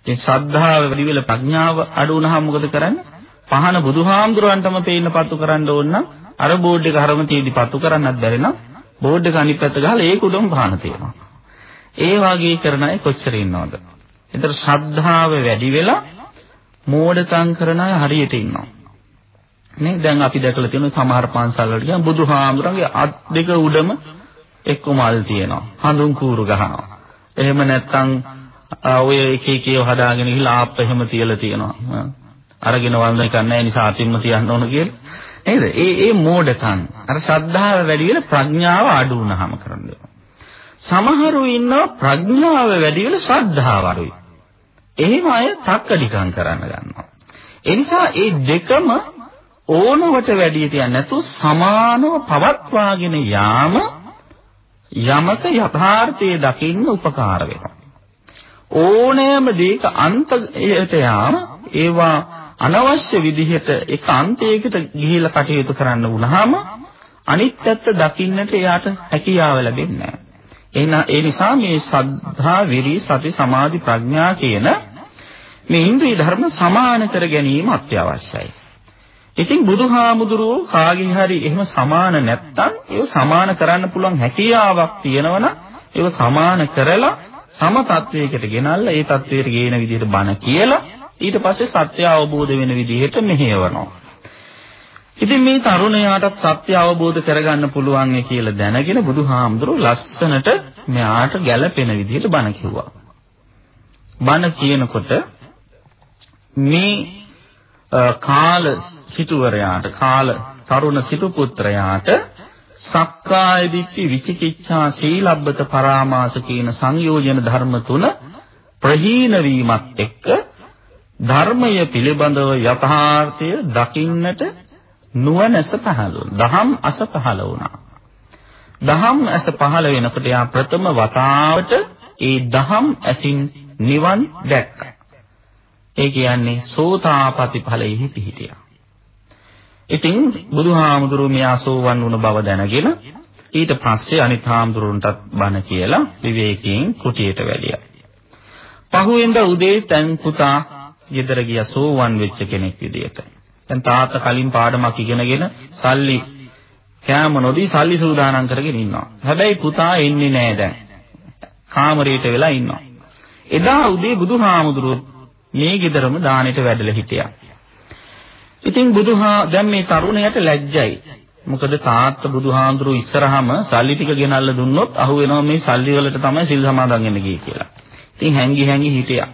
ඉතින් ශ්‍රද්ධාව වැඩි වෙලා ප්‍රඥාව අඩු වුණාම මොකද කරන්නේ? පහන බුදුහාමුදුරන්ටම පේන්න පත්තු කරන්න ඕන නම් අර බෝඩ් එක හරම තියදී පත්තු කරන්නත් බැරි නම් බෝඩ් එක අනිත් පැත්ත ගහලා ඒක උඩම පහන තියෙනවා. ඒ වගේ කරන අය කොච්චර ඉන්නවද? ඒතර ශ්‍රද්ධාව වැඩි වෙලා මෝඩකම් කරන අය හරියට ඉන්නවා. නේ දැන් අපි දැකලා තියෙන සමහර පන්සල් වල කියන බුදුහාමුදුරන්ගේ අත් දෙක උඩම එක්ක මල් තියෙනවා. හඳුන් කූරු ගහනවා. එහෙම නැත්නම් ඔය එක එක ඒවා හදාගෙන ගිහලා ආප්ප එහෙම තියලා තියෙනවා. අරගෙන වන්දන එක නැහැ නිසා අතින්ම තියන්න ඕන කියලා. නේද? ඒ ඒ මෝඩකම්. අර ශ්‍රද්ධාව වැඩි වෙන ප්‍රඥාව අඩු වුණාම කරන්නේ. සමහරු ඉන්නවා ප්‍රඥාව වැඩි වෙන ශ්‍රද්ධාව අඩුයි. එහෙම අය තක්කඩිකම් කරන්න ගන්නවා. ඒ නිසා මේ දෙකම ඕනවට වැඩි තියන්නේ නැතුව සමානව පවත්වාගෙන යාම යමක යථාර්ථයේ දකින්න උපකාර වෙනවා. ඕනෑම දෙයක අන්තයට යාම ඒවා අනවශ්‍ය විදිහට එක අන්තයකට ගිහිලා කටයුතු කරන්න වුණාම අනිත් පැත්ත දකින්නට එයාට හැකියාව ලැබෙන්නේ නැහැ. ඒ නිසා මේ සද්ධා, විරි, සති, සමාධි, ප්‍රඥා කියන මේ ඉන්ද්‍රිය ධර්ම සමාන කර ගැනීම අත්‍යවශ්‍යයි. ඉතින් බුදුහාමුදුරුවෝ කාගේ හරි එහෙම සමාන නැත්තම් ඒව සමාන කරන්න පුළුවන් හැකියාවක් තියෙනවනම් ඒව සමාන කරලා සම තත්වයකට ගෙනල්ලා ඒ තත්වයට ගේන විදිහට බණ කියලා ඊට පස්සේ සත්‍ය අවබෝධ වෙන විදිහට මෙහෙයවනවා. ඉතින් මේ තරුණයාටත් සත්‍ය අවබෝධ කරගන්න පුළුවන් කියලා දැනගෙන බුදුහාමුදුරුවෝ ලස්සනට මෙයාට ගැළපෙන විදිහට බණ කිව්වා. බණ කියනකොට මේ කාල සිටුවරයාට කාල තරුණ සිටු පුත්‍රයාට සක්කාය දිට්ඨි විචිකිච්ඡා සීලබ්බත පරාමාස කියන සංයෝජන ධර්ම තුන ප්‍රහීන වීමත් එක්ක ධර්මය පිළිබඳව යථාර්ථය දකින්නට නුවණැස පහළ වුණා. දහම් අස පහළ වුණා. දහම් අස පහළ වෙනකොට යා ප්‍රථම වතාවට ඒ දහම් ඇසින් නිවන් දැක්කා. ඒ කියන්නේ සෝතාපට්ටි ඵලෙහි පිහිටියා. ඉතින් බුදුහාමුදුරුවෝ මේ ආසෝවන් වුණ බව දැනගෙන ඊට පස්සේ අනිත් හාමුදුරුවන්ටත් බණ කියලා විවේකයෙන් කුටියට වැඩියා. පහුවෙන්ද උදේ තැන් පුතා ගෙදර ගියා සෝවන් වෙච්ච කෙනෙක් විදියට. දැන් තාත්තා කලින් පාඩමක් ඉගෙනගෙන සල්ලි කෑම නොදී සල්ලි සූදානම් කරගෙන ඉන්නවා. හැබැයි පුතා එන්නේ නැහැ දැන්. කාමරයට වෙලා ඉන්නවා. එදා උදේ බුදුහාමුදුරුවෝ මේ ගෙදරම දානෙට වැඩලා හිටියා. ඉතින් බුදුහා දැන් මේ තරුණයට ලැජ්ජයි. මොකද තාත්තා බුදුහාඳුරු ඉස්සරහම සල්ලි ටික ගෙනල්ලා දුන්නොත් අහු වෙනවා මේ සල්ලි වලට තමයි සිල් සමාදන් වෙන්න ගියේ කියලා. ඉතින් හැංගි හැංගි හිටියා.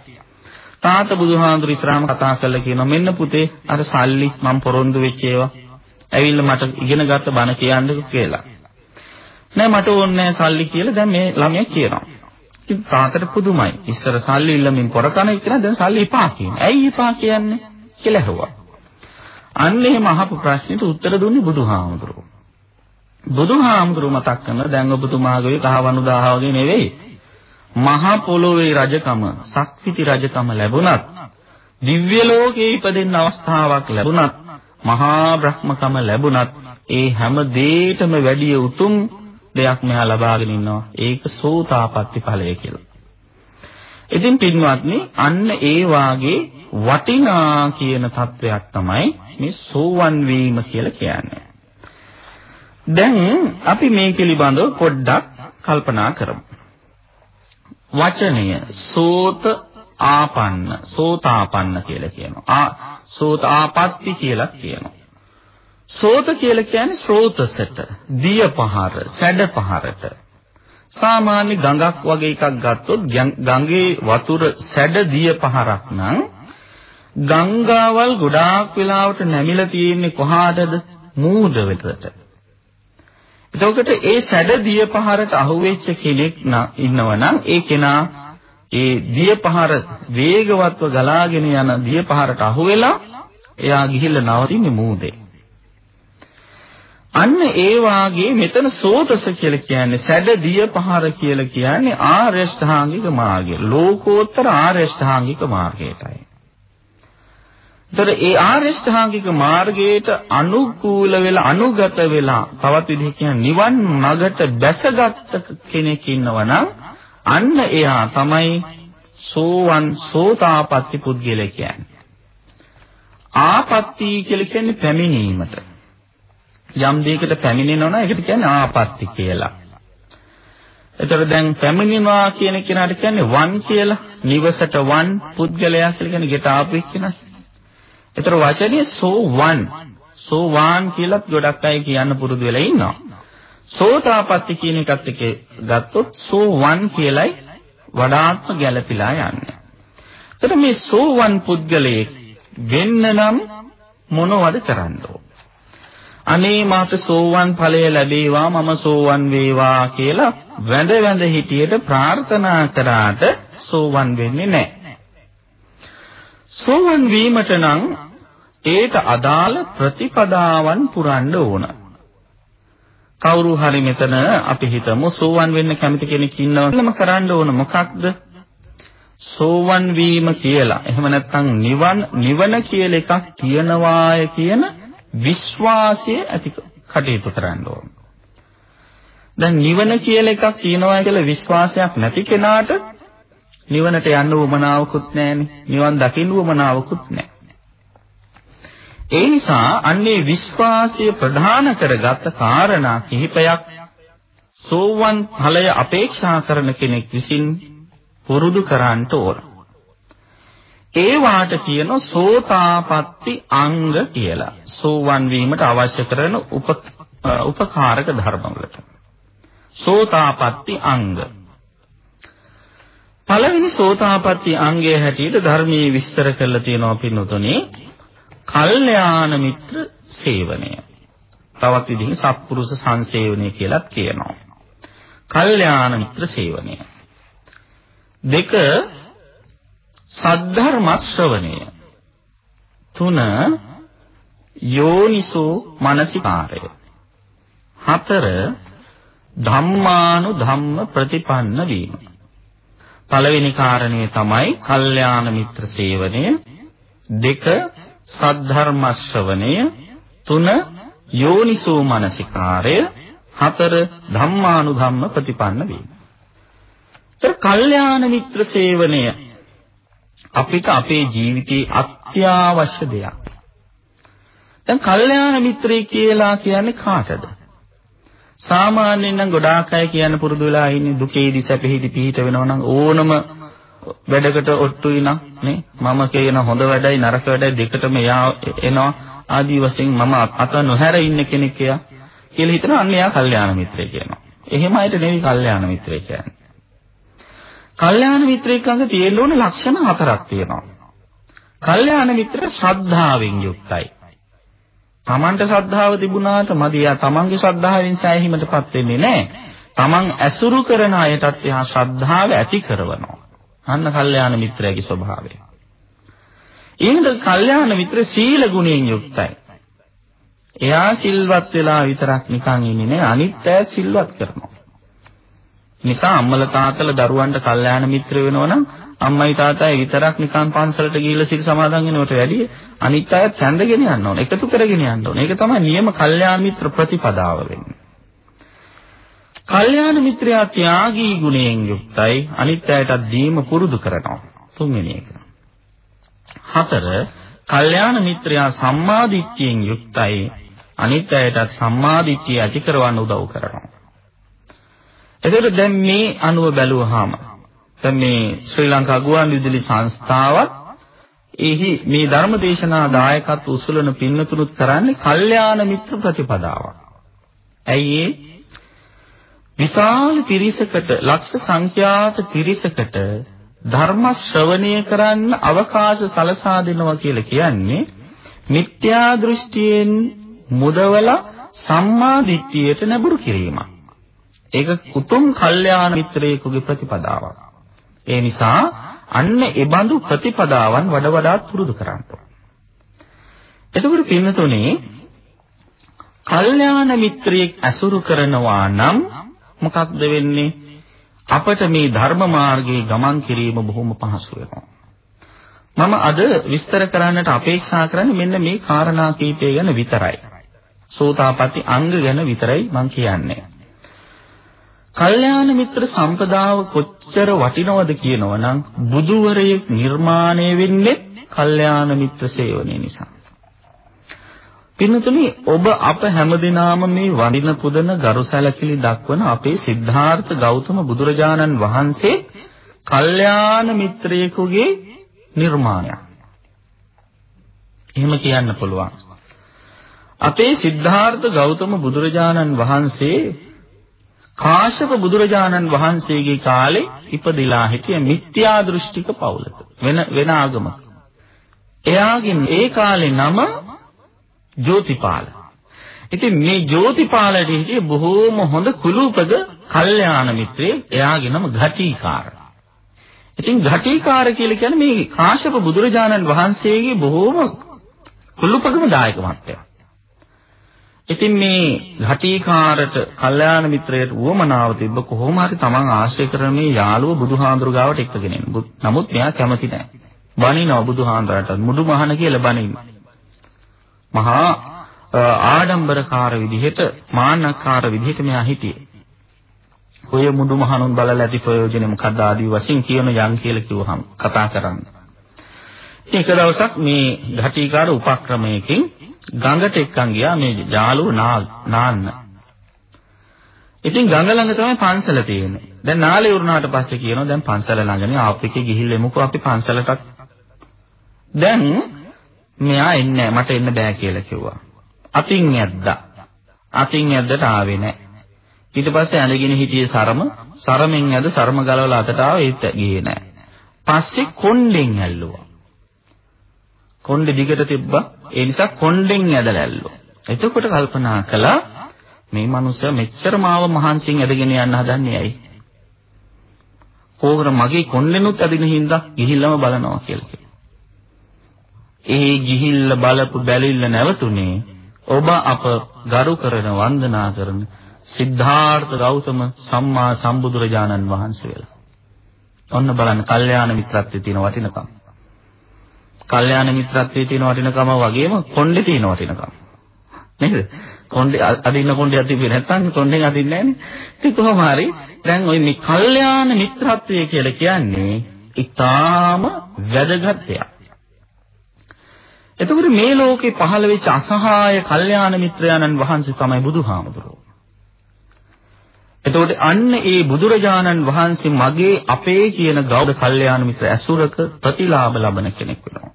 තාත්තා බුදුහාඳුරු ඉස්සරහම කතා කරලා කියනවා මෙන්න පුතේ අර සල්ලි මම පොරොන්දු වෙච්ච ඒවා. ඇවිල්ලා මට ඉගෙන ගත්ත බණ කියන්නකෝ කියලා. නෑ මට ඕනේ නෑ සල්ලි කියලා දැන් මේ ළමයා කියනවා. ඉතින් තාත්තට පුදුමයි. ඉස්සර සල්ලි ඉල්ලමින් පොරකන ඉක්කන දැන් සල්ලි එපා කියන්නේ. ඇයි එපා කියන්නේ කියලා ඇහුවා. අන්න එහෙම අහපු ප්‍රශ්නෙට උත්තර දුන්නේ බුදුහාමුදුරුවෝ. බුදුහාමුදුරුවෝ මතක් කරන දැන් ඔබතුමාගේ කහවණු දාහ වගේ නෙවෙයි. මහා පොළොවේ රජකම, ශක්තිති රජකම ලැබුණත්, දිව්‍ය ලෝකේ ඉපදෙන්න අවස්ථාවක් ලැබුණත්, මහා බ්‍රහ්මකම ලැබුණත්, ඒ හැම දෙයකම වැඩි උතුම් දෙයක් මෙහා ලබාගෙන ඉන්නවා. ඒක සෝතාපට්ටි ඵලය කියලා. ඉතින් පින්වත්නි අන්න ඒ වාගේ වටිනා කියන தත්වයක් තමයි මේ සෝවන් වීම කියලා කියන්නේ. දැන් අපි මේ පිළිබඳව පොඩ්ඩක් කල්පනා කරමු. වචනය සෝත ආපන්න සෝතාපන්න කියලා කියනවා. ආ සෝත ආපත්‍ති කියලා කියනවා. සෝත කියලා කියන්නේ ස්රෝතසට, දිය පහර, සැඩ පහරට. සාමාන්‍ය ගඟක් වගේ එකක් ගත්තොත් ගඟේ වතුර සැඩ දිය පහරක් නම් ගංගාවල් ගොඩාක් වෙලාවට නැමිලා තියෙන්නේ කොහාටද? මූද වෙතට. එතකොට ඒ සැඩ දිය පහරට අහුවෙච්ච කෙනෙක් ඉන්නවනම් ඒ කෙනා ඒ දිය පහර වේගවත්ව ගලාගෙන යන දිය පහරට අහුවෙලා එයා ගිහිල්ලා නවතින්නේ මූදේ. අන්න ඒ වාගේ මෙතන සෝතස කියලා කියන්නේ සැඩ දිය පහර කියලා කියන්නේ ආර්යෂ්ඨාංගික මාර්ගය. ලෝකෝත්තර ආර්යෂ්ඨාංගික මාර්ගයටයි. ඒතර ඒ ආරියෂ්ඨාංගික මාර්ගයට අනුකූල වෙලා අනුගත වෙලා තවත් විදිහකින් නිවන් මගට බැසගත් කෙනෙක් ඉන්නවනම් අන්න එයා තමයි සෝවන් සෝතාපට්ටි පුද්ගලයා කියන්නේ. ආපත්‍ති කියලා කියන්නේ පැමිණීමට. යම් දෙයකට පැමිණෙනවා නම් ඒකට කියන්නේ ආපත්‍ති කියලා. එතකොට දැන් පැමිණෙනවා කියන කෙනාට කියන්නේ වන් කියලා. නිවසට වන් පුද්ගලයා කියලා කියන්නේ ගෙට ආපු කෙනා. ඒතර වචනේ සෝවන් සෝවාන් කියලත් ගොඩක් අය කියන්න පුරුදු වෙලා ඉන්නවා. සෝතාපට්ටි කියන එකත් එක්ක ගත්තොත් සෝවන් කියලයි වඩාත්ම ගැළපීලා යන්නේ. ඒතර මේ සෝවන් පුද්ගලයේ වෙන්න නම් මොනවද කරන්න අනේ මාත සෝවන් ඵලය ලැබේවා මම සෝවන් වේවා කියලා වැඳ වැඳ හිටියට ප්‍රාර්ථනා කරාට සෝවන් වෙන්නේ නැහැ. සෝවන් වීමට නම් ඒට අදාළ ප්‍රතිපදාවන් පුරන්න ඕන. කවුරු හරි මෙතන අපි හිතමු සෝවන් වෙන්න කැමති කෙනෙක් ඉන්නවා කියලාම කරන්න ඕන මොකක්ද? සෝවන් වීම කියලා. එහෙම නැත්නම් නිවන් නිවන කියලා එකක් තියනවාය කියන විශ්වාසය ඇති කටයුතු කරන්න ඕන. දැන් නිවන කියලා එකක් තියනවා කියලා විශ්වාසයක් නැති කෙනාට නිවනට යන්න උවමනාවකුත් නැහැනේ. නිවන් දකින්න උවමනාවකුත් නැහැ. ඒ නිසා අන්නේ විශ්වාසය ප්‍රධාන කරගත් කාරණා කිහිපයක් සෝවන් ඵලය අපේක්ෂා කරන කෙනෙක් විසින් පුරුදු කරන්නට ඕන. ඒ වාට කියන සෝතාපට්ටි අංග කියලා. සෝවන් වීමට අවශ්‍ය කරන උපකාරක ධර්මවලට. සෝතාපට්ටි අංග. පළවෙනි සෝතාපට්ටි අංගයේ හැටියට ධර්මයේ විස්තර කරලා තියෙනවා පින්නතුනේ කල්යාණ මිත්‍ර සේවනය. තවත් විදිහකින් සත්පුරුෂ සංසේවනය කියලාත් කියනවා. කල්යාණ මිත්‍ර සේවනය. දෙක සද්ධර්ම ශ්‍රවණය. තුන යෝනිසෝ මනසිකාරය. හතර ධම්මානු ධම්ම ප්‍රතිපන්න වීම. පළවෙනි කාරණය තමයි කල්යාණ මිත්‍ර සේවනය දෙක සද්ධර්ම ශ්‍රවණය තුන යෝනිසෝ මනසිකාරය හතර ධම්මානුධම්ම ප්‍රතිපන්න වීම. ඒතර කල්යාණ මිත්‍ර සේවනය අපිට අපේ ජීවිතයේ අත්‍යවශ්‍ය දෙයක්. දැන් කල්යාණ මිත්‍රය කියලා කියන්නේ කාටද? සාමාන්‍යයෙන් නම් ගොඩාක් අය කියන්න පුරුදු වෙලා ඉන්නේ දුකේදී සැපෙහිදී පිහිට වෙනවා නම් ඕනම වැඩකට ඔට්ටුයි නම් නේ මම කියන හොඳ වැඩයි නරක වැඩයි දෙකටම එනවා ආදී වශයෙන් මම අත නොහැර ඉන්න කෙනෙක් කියලා හිතනවා අන්න එයා කල්යාණ මිත්‍රය කියනවා. එහෙම අයට නෙවෙයි කල්යාණ මිත්‍රය කියන්නේ. කල්යාණ මිත්‍රයෙක් ළඟ තියෙන්න ඕන ලක්ෂණ හතරක් තියෙනවා. කල්යාණ මිත්‍ර ශ්‍රද්ධාවෙන් යුක්තයි. Tamanට ශ්‍රද්ධාව තිබුණාට මදි. යා Tamanගේ ශ්‍රද්ධාවෙන් සෑහීමටපත් වෙන්නේ නැහැ. Taman ඇසුරු කරන අයටත් එහා ශ්‍රද්ධාව ඇති කරනවා. අන්න කල්යාණ මිත්‍රයාගේ ස්වභාවය. ඊළඟ කල්යාණ මිත්‍ර සීල ගුණයෙන් යුක්තයි. එයා සිල්වත් වෙලා විතරක් නිකන් ඉන්නේ නෑ අනිත් අය සිල්වත් කරනවා. නිසා අම්මල තාත්තල දරුවන්ට කල්යාණ මිත්‍ර වෙනවනම් අම්මයි තාත්තයි විතරක් නිකන් පන්සලට ගිහිල්ලා සිල් සමාදන් වෙනවට වැඩිය අනිත් අයත් හැඳගෙන යන්න ඕන. එකතු කරගෙන යන්න ඕන. ඒක තමයි නියම කල්යාණ මිත්‍ර ප්‍රතිපදාව වෙන්නේ. කල්යාණ මිත්‍රයා ත්‍යාගී ගුණයෙන් යුක්තයි අනිත් අයටත් දීම පුරුදු කරනවා. තුන්වෙනි එක. හතර කල්යාණ මිත්‍රයා සම්මාදිට්ඨියෙන් යුක්තයි අනිත් අයටත් සම්මාදිට්ඨිය ඇති කරවන්න උදව් කරනවා. එතකොට දැන් මේ අනුව බැලුවාම දැන් මේ ශ්‍රී ලංකා ගුවන්විදුලි සංස්ථාවත් එහි මේ ධර්මදේශනා දායකත්ව උසුලන පින්නතුරුත් කරන්නේ කල්යාණ මිත්‍ර ප්‍රතිපදාවක්. ඇයි ඒ? විශාල පිරිසකට ලක්ෂ සංඛ්‍යාත පිරිසකට ධර්ම ශ්‍රවණය කරන්න අවකාශ සලසා දෙනවා කියලා කියන්නේ මිත්‍යා දෘෂ්ටියෙන් මුදවලා සම්මා දිට්ඨියට නැඹුරු කිරීමක්. ඒක උතුම් කල්යාණ මිත්‍රයෙකුගේ ප්‍රතිපදාවක්. ඒ නිසා අන්න ඒ බඳු ප්‍රතිපදාවන් වඩ වඩාත් පුරුදු කරන්න එතකොට පින්නතුනේ කල්යාණ මිත්‍රයෙක් ඇසුරු කරනවා නම් මොකක්ද වෙන්නේ? අපට මේ ධර්ම මාර්ගයේ ගමන් කිරීම බොහොම පහසු වෙනවා. මම අද විස්තර කරන්නට අපේක්ෂා කරන්නේ මෙන්න මේ කාරණා කීපය ගැන විතරයි. සෝතාපට්ටි අංග ගැන විතරයි මම කියන්නේ. කල්යාණ මිත්‍ර සම්පදාව කොච්චර වටිනවද කියනවනම් බුදුවරයෙක් නිර්මාණය වෙන්නේ කල්යාණ මිත්‍ර සේවනයේ නිසා. පින්නතුනි ඔබ අප හැමදිනාම මේ වඳින පුදන ගරු සැලකිලි දක්වන අපේ සිද්ධාර්ථ ගෞතම බුදුරජාණන් වහන්සේ කල්යාණ මිත්‍රයෙකුගේ නිර්මාණයක්. එහෙම කියන්න පුළුවන්. අපේ සිද්ධාර්ථ ගෞතම බුදුරජාණන් වහන්සේ කාශ්‍යප බුදුරජාණන් වහන්සේගේ කාලේ ඉපදිලා හිටිය මිත්‍යා දෘෂ්ටික පවුලක වෙන වෙන ආගමක. එයාගේ ඒ කාලේ නම ජෝතිපාල. ඉතින් මේ ජෝතිපාලට හිටිය බොහෝම හොඳ කුලූපක කල්යාණ මිත්‍රයෙක් එයාගේ නම ඝටිකාර. ඉතින් ඝටිකාර කියලා කියන්නේ මේ කාශ්‍යප බුදුරජාණන් වහන්සේගේ බොහෝම කුලූපකම දායක මහත්තයා. ඉතින් මේ ඝටිකාරට කල්යාණ මිත්‍රයට උවමනාව තිබ්බ කොහොම හරි තමන් ආශ්‍රය කරන මේ යාළුව බුදුහාඳුරු ගාවට එක්කගෙන එන්න. නමුත් මෙයා කැමති නැහැ. බණිනවා බුදුහාඳුරට මුඩු මහන කියලා බණිනවා. මහා ආඩම්බරකාර විදිහට මාන්නකාර විදිහට මෙයා හිටියේ. ඔය මුඩු මහණුන් බලලා ඇති ප්‍රයෝජනේ මොකද්ද ආදී වශයෙන් කියන යම් කියලා කිව්වහම කතා කරන්නේ. එක දවසක් මේ ඝටිකාර උපක්‍රමයකින් ගඟට එක්කන් ගියා මේ ජාලුව නාන්න. ඉතින් ගඟ ළඟ තමයි පන්සල තියෙන්නේ. දැන් නාලේ උරුණාට පස්සේ කියනවා දැන් පන්සල ළඟනේ ආපිකේ ගිහිල්ෙමුකෝ අපි පන්සලටත්. දැන් මෙයා එන්නේ මට එන්න බෑ කියලා කිව්වා. අතින් යද්දා. අතින් යද්දට ආවේ නැහැ. ඊට පස්සේ ඇඳගෙන හිටියේ සරම සරමෙන් ඇද සරම ගලවලා අතට ආව ඒත් ගියේ නැහැ. පස්සේ කොණ්ඩෙන් ඇල්ලුවා. කොණ්ඩෙ දිගට තිබ්බා. ඒ නිසා කොණ්ඩෙන් ඇදලා ඇල්ලුවා. එතකොට කල්පනා කළා මේ මනුස්සයා මෙච්චර මාව මහන්සියෙන් ඇදගෙන යන්න හදන්නේ ඇයි? කෝකර මගේ කොණ්ඩෙනුත් ඇදින හින්දා ගිහිල්ලාම බලනවා කියලා ඒ ගිහිල්ලා බලපු බැලිල්ල නැවතුනේ ඔබ අප ගරු කරන වන්දනා කරන සිද්ධාර්ථ ගෞතම සම්මා සම්බුදුරජාණන් වහන්සේලා. ඔන්න බලන්න කල්යාණ මිත්‍රත්වයේ තියෙන වටිනකම. කල්යාණ මිත්‍රත්වයේ තියෙන වටිනකම වගේම කොණ්ඩේ තියෙන වටිනකම. නේද? කොණ්ඩේ අදින්න කොණ්ඩේ අදින්නේ නැත්නම් කොණ්ඩෙන් අදින්නේ නැහැනේ. ඉතින් කොහොම හරි දැන් ওই මේ කල්යාණ මිත්‍රත්වය කියලා කියන්නේ ඊටාම වැදගත් දෙයක්. එතකොට මේ ලෝකේ පහළ වෙච්ච අසහාය කල්යාණ මිත්‍රයාණන් වහන්සේ තමයි බුදුහාමුදුරුවෝ. එතකොට අන්න ඒ බුදුරජාණන් වහන්සේ මගේ අපේ කියන ගෞරව කල්යාණ මිත්‍ර ඇසුරක ප්‍රතිලාභ ලබන කෙනෙක් වෙනවා.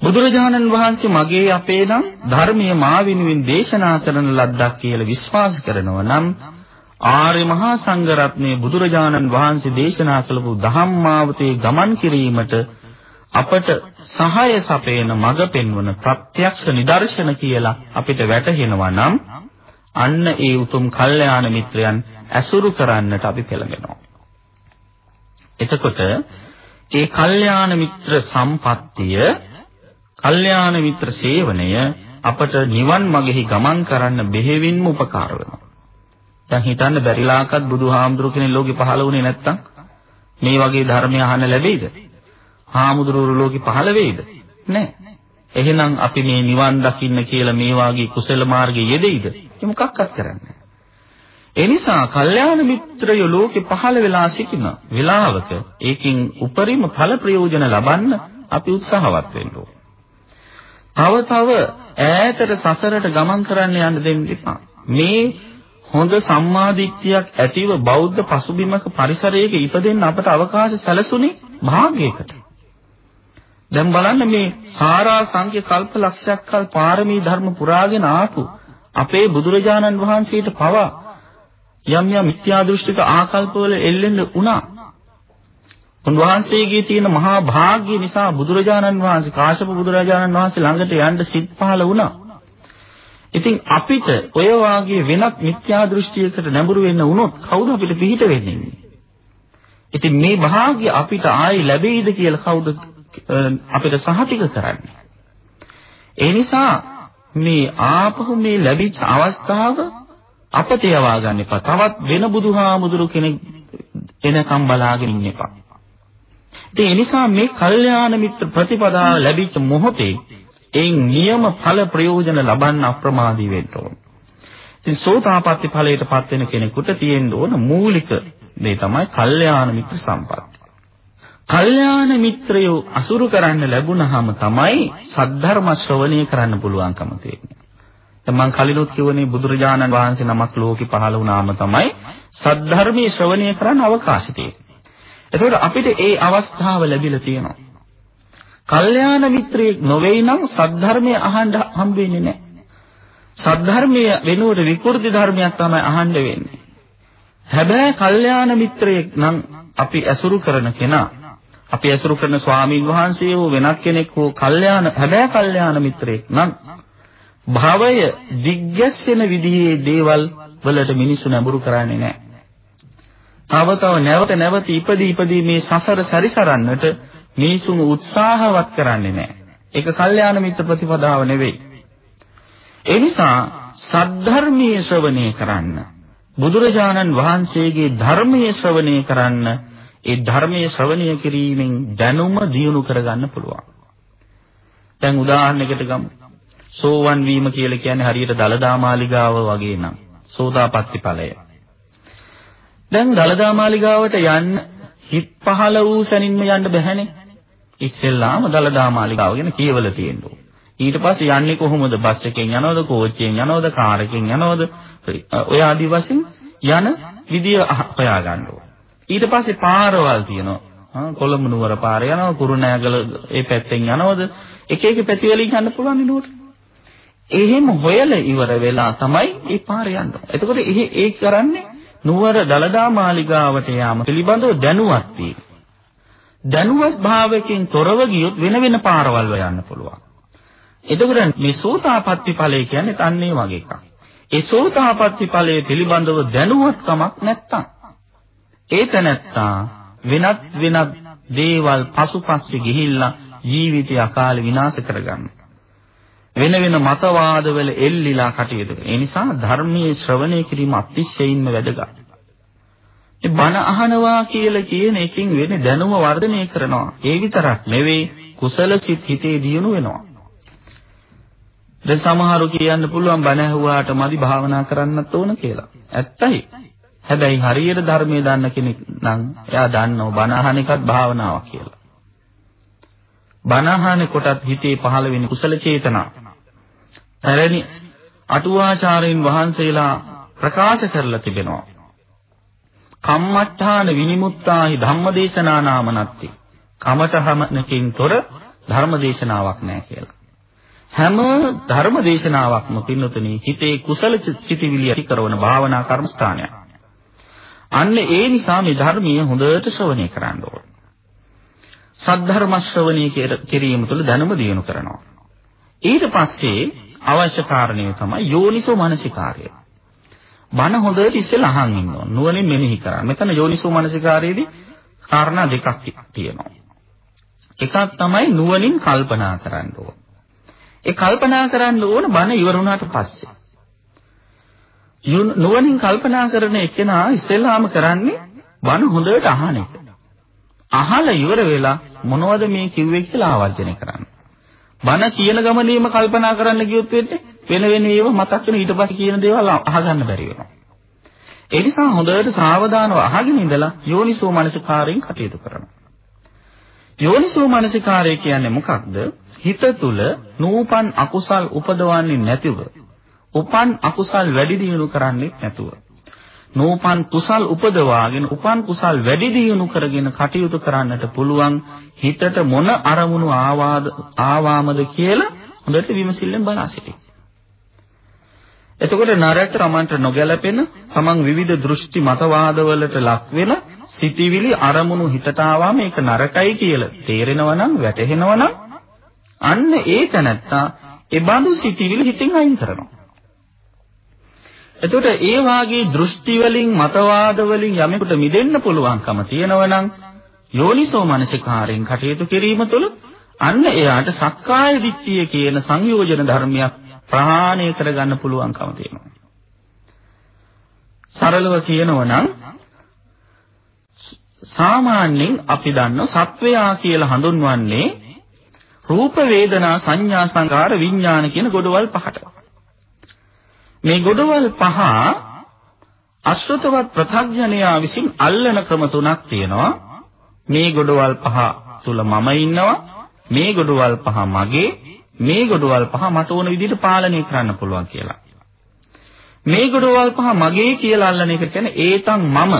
බුදුරජාණන් වහන්සේ මගේ අපේ නම් ධර්මයේ මා වෙනුවෙන් දේශනා කරන ලද්දක් කියලා විශ්වාස කරනවා නම් ආර්ය මහා සංඝ රත්නයේ බුදුරජාණන් වහන්සේ දේශනා කළපු ධම්මාවතේ ගමන් කිරීමට අපට සහාය සපයන මඟ පෙන්වන ප්‍රත්‍යක්ෂ නිදර්ශන කියලා අපිට වැටහෙනවා නම් අන්න ඒ උතුම් කල්යාණ මිත්‍රයන් ඇසුරු කරන්නට අපි පෙළඹෙනවා. එතකොට ඒ කල්යාණ මිත්‍ර සම්පත්තිය කල්යාණ මිත්‍ර සේවනය අපට නිවන් මගෙහි ගමන් කරන්න බෙහෙවින්ම උපකාර වෙනවා. දැන් හිතන්න බැරිලාකත් බුදුහාමුදුරු කෙනෙක් ලෝකෙ පහළ වුණේ නැත්තම් මේ වගේ ධර්මය අහන්න ලැබෙයිද? හාමුදුරුවෝ ලෝකෙ පහළ වෙයිද? නැහැ. එහෙනම් අපි මේ නිවන් දකින්න කියලා මේ වාගේ කුසල මාර්ගයේ යෙදෙයිද? ඒ මොකක්වත් කරන්නේ ඒ නිසා කල්යාණ මිත්‍රයෝ ලෝකෙ පහළ වෙලා සිටින වෙලාවක ඒකින් උපරිම ඵල ප්‍රයෝජන ලබන්න අපි උත්සාහවත් වෙන්න තව තව ඈතට සසරට ගමන් කරන්න යන්න දෙන්න එපා. මේ හොඳ සම්මාදිට්ඨියක් ඇතිව බෞද්ධ පසුබිමක පරිසරයක ඉපදෙන්න අපට අවකාශ සැලසුනේ භාග්‍යයකට. දැන් බලන්න මේ සාරා සංඛ්‍ය කල්ප ලක්ෂයක් කල් පාරමී ධර්ම පුරාගෙන ආපු අපේ බුදුරජාණන් වහන්සේට පවා යම් යම් මිත්‍යා දෘෂ්ටික ආකල්පවල එල්ලෙන්න වුණා. උන්වහන්සේගේ තියෙන මහා භාග්‍ය නිසා බුදුරජාණන් වහන්සේ කාශ්‍යප බුදුරජාණන් වහන්සේ ළඟට යන්න සිත් පහළ වුණා. ඉතින් අපිට ඔය වාගේ වෙනත් මිත්‍යා දෘෂ්ටියකට නැඹුරු වෙන්න වුණොත් කවුද අපිට පිහිට වෙන්නේ? ඉතින් මේ භාග්‍ය අපිට ආයි ලැබෙයිද කියලා කවුද අපිට සහතික කරන්නේ? ඒ නිසා මේ ආපහු මේ ලැබිච්ච අවස්ථාව අපත යවා ගන්න එපා. තවත් වෙන බුදුහාමුදුරු කෙනෙක් එනකම් බලාගෙන ඉන්න එපා. ඉතින් ඒ නිසා මේ කල්යාණ මිත්‍ර ප්‍රතිපදාව ලැබිච්ච මොහොතේ එයින් නියම ඵල ප්‍රයෝජන ලබන්න අප්‍රමාදී වෙන්න ඕන. ඉතින් සෝතාපට්ටි ඵලයටපත් වෙන කෙනෙකුට තියෙන්න ඕන මූලික දේ තමයි කල්යාණ මිත්‍ර සම්පatti. කල්යාණ මිත්‍රයෝ අසුරු කරන්න ලැබුණාම තමයි සද්ධර්ම ශ්‍රවණය කරන්න පුළුවන්කම තියෙන්නේ. දැන් මම කලිනුත් කියවනේ බුදුරජාණන් වහන්සේ නමක් ලෝකෙ පහළ වුණාම තමයි සද්ධර්මයේ ශ්‍රවණය කරන්න අවකාශය තියෙන්නේ. එතකොට අපිට ඒ අවස්ථාව ලැබිලා තියෙනවා. කල්යාණ මිත්‍රයෙක් නොවේ නම් සද්ධර්මයේ අහන්න හම්බ වෙන්නේ නැහැ. සද්ධර්මයේ වෙනුවට විකෘති ධර්මයක් තමයි අහන්න වෙන්නේ. හැබැයි කල්යාණ මිත්‍රයෙක් නම් අපි ඇසුරු කරන කෙනා අපි ඇසුරු කරන ස්වාමින් වහන්සේ වූ වෙනත් කෙනෙක් වූ කල්යාණ හැබැයි කල්යාණ මිත්‍රයෙක් නම් භවය දිග්ගැස්සෙන විදිහේ දේවල් වලට මිනිස්සු නැඹුරු කරන්නේ නැහැ. තව තව නැවත නැවත ඉපදී ඉපදී මේ සසර සැරිසරන්නට මිනිසුන් උත්සාහවත් කරන්නේ නැහැ. ඒක කල්යාණ මිත්‍ර ප්‍රතිපදාව නෙවෙයි. ඒ නිසා සද්ධර්මයේ ශ්‍රවණය කරන්න බුදුරජාණන් වහන්සේගේ ධර්මයේ ශ්‍රවණය කරන්න ඒ ධර්මයේ ශ්‍රවණය කිරීමෙන් දැනුම දියුණු කරගන්න පුළුවන්. දැන් උදාහරණයකට ගමු. සෝවන් වීම කියලා කියන්නේ හරියට දලදා මාලිගාව වගේ නම් සෝතාපට්ටි ඵලය. දැන් දලදා මාලිගාවට යන්න හිත් පහළ වූ සැනින්ම යන්න බැහැනේ. ඉස්සෙල්ලාම දලදා මාලිගාව ගැන කියවලා තියෙනවා. ඊට පස්සේ යන්නේ කොහොමද? බස් එකෙන් යනවද, කෝච්චියෙන් යනවද, කාර් එකෙන් යනවද? ඔය ආදි වශයෙන් යන විදිය හොයා ගන්න ඕන. ඊට පස්සේ පාරවල් තියෙනවා. කොළඹ නුවර පාර යනවා, කුරුණෑගල ඒ පැත්තෙන් යනවද? එක එක පැති වලින් යන්න පුළුවන් නුවර. එහෙම හොයලා ඉවර වෙලා තමයි ඒ පාර යන්නේ. එතකොට ඒ කරන්නේ නුවර දලදා මාලිගාවට යාම පිළිබඳව දැනුවත් වීම. දැනුවත් භාවයෙන් තොරව ගියොත් වෙන වෙන පාරවල් යන්න පුළුවන්. එතකොට මේ සෝතාපට්ටි ඵලය කියන්නේ තන්නේ වගේ එකක්. ඒ සෝතාපට්ටි ඵලයේ පිළිබඳව දැනුවත්කමක් නැත්තම් ඒ තැනැත්තා වෙනත් වෙනත් දේවල් පසුපස්සේ ගිහිල්ලා ජීවිතය අකාලේ විනාශ කරගන්න. වෙන වෙන මතවාදවල එල්ලිලා කටයුතු කරන. ඒ නිසා ධර්මයේ ශ්‍රවණය කිරීම අතිශයින්ම වැදගත්. ඒ බණ අහනවා කියලා කියන එකෙන් වෙන්නේ දැනුම වර්ධනය කරනවා. ඒ විතරක් නෙවෙයි කුසල සිත් හිතේ දියුණු වෙනවා. දැන් සමහරු කියන්න පුළුවන් බණ ඇහුවාට මදි භාවනා කරන්නත් ඕන කියලා. ඇත්තයි. හැබැයි හරියට ධර්මයේ දන්න කෙනෙක් නම් එයා දන්නව බණ අහන එකත් භාවනාවක් කියලා. බණ අහන කොටත් හිතේ පහළ වෙන කුසල චේතනා. පැරණි අටුවාචාර්යින් වහන්සේලා ප්‍රකාශ කරලා තිබෙනවා. කම්මට්ඨාන විනිමුත්තාහි ධම්මදේශනා නාමනත්ති. කමඨහමනකින් තොර ධර්මදේශනාවක් නැහැ කියලා. හැම ධර්මදේශනාවක්ම පින්නතුනි හිතේ කුසල සිතිවිලි ඇති කරන භාවනා කර්මස්ථානයක්. අන්න ඒ නිසා මේ ධර්මීය හොඳට ශ්‍රවණය කරන්න ඕන. සද්ධර්ම ශ්‍රවණය කිරීම තුළ දැනුම දියුණු කරනවා. ඊට පස්සේ අවශ්‍ය කාරණය තමයි යෝනිසෝ මනසිකාරය. බණ හොඳට ඉස්සෙල්ලා අහන් ඉන්න ඕන. නුවණින් මෙනෙහි කරන්න. මෙතන යෝනිසෝ මනසිකාරයේදී කාරණා දෙකක් තියෙනවා. එකක් තමයි නුවණින් කල්පනා කරන්න ඕන. ඒ කල්පනා කරන්න ඕන බණ ඉවර වුණාට පස්සේ. නුවණින් කල්පනා කරන එකනා ඉස්සෙල්ලාම කරන්නේ බණ හොඳට අහන එක. අහලා ඉවර වෙලා මොනවද මේ කිව්වේ කියලා ආවර්ජනය කරන්න. බණ කියන ගමනේම කල්පනා කරන්න ගියොත් වෙන්නේ වෙන වෙන ඒවා මතක් වෙන ඊට පස්සේ කියන දේවල් අහගන්න බැරි වෙනවා. ඒ නිසා හොඳට සාවධානව අහගෙන ඉඳලා යෝනිසෝ මනසිකාරයෙන් කටයුතු කරනවා. යෝනිසෝ මනසිකාරය කියන්නේ මොකක්ද? හිත තුල නූපන් අකුසල් උපදවන්නේ නැතිව, උපන් අකුසල් වැඩි දියුණු කරන්නේ නැතුව, නූපන් කුසල් උපදවාගෙන උපන් කුසල් වැඩි දියුණු කරගෙන කටයුතු කරන්නට පුළුවන් හිතට මොන අරමුණු ආවාද ආවාමද කියලා හොඳට විමසිල්ලෙන් බලා සිටින්න. එතකොට නරක තමන්ට නොගැලපෙන තමන් විවිධ දෘෂ්ටි මතවාදවලට ලක් වෙන සිටිවිලි අරමුණු හිතට ආවම ඒක නරකයි කියලා තේරෙනවා නම් වැටහෙනවා නම් අන්න ඒ තැනත්තා ඒ බඳු සිටිවිලි හිතෙන් අයින් කරනවා. එතකොට ඒ වාගේ දෘෂ්ටි වලින් මතවාද වලින් යමෙකුට මිදෙන්න පුළුවන්කම තියෙනවා නම් යෝනිසෝ මනසිකාරයෙන් කටයුතු කිරීම තුළ අන්න එයාට සක්කාය දිට්ඨිය කියන සංයෝජන ධර්මයක් ප්‍රහාණය කරගන්න පුළුවන්කම තියෙනවා. සරලව කියනවා නම් සාමාන්‍යයෙන් අපි දන්න සත්වයා කියලා හඳුන්වන්නේ රූප වේදනා සංඥා සංකාර විඥාන කියන ගොඩවල් පහට. මේ ගොඩවල් පහ අශ්‍රතවත් ප්‍රත්‍යඥයා විසින් අල්ලන ක්‍රම තුනක් තියෙනවා. මේ ගොඩවල් පහ තුල මම ඉන්නවා. මේ ගොඩවල් පහ මගේ. මේ ගොඩවල් පහ මට ඕන විදිහට පාලනය කරන්න පුළුවන් කියලා. මේ ගොඩවල් පහ මගේ කියලා අල්ලන එක කියන්නේ ඒතන් මම.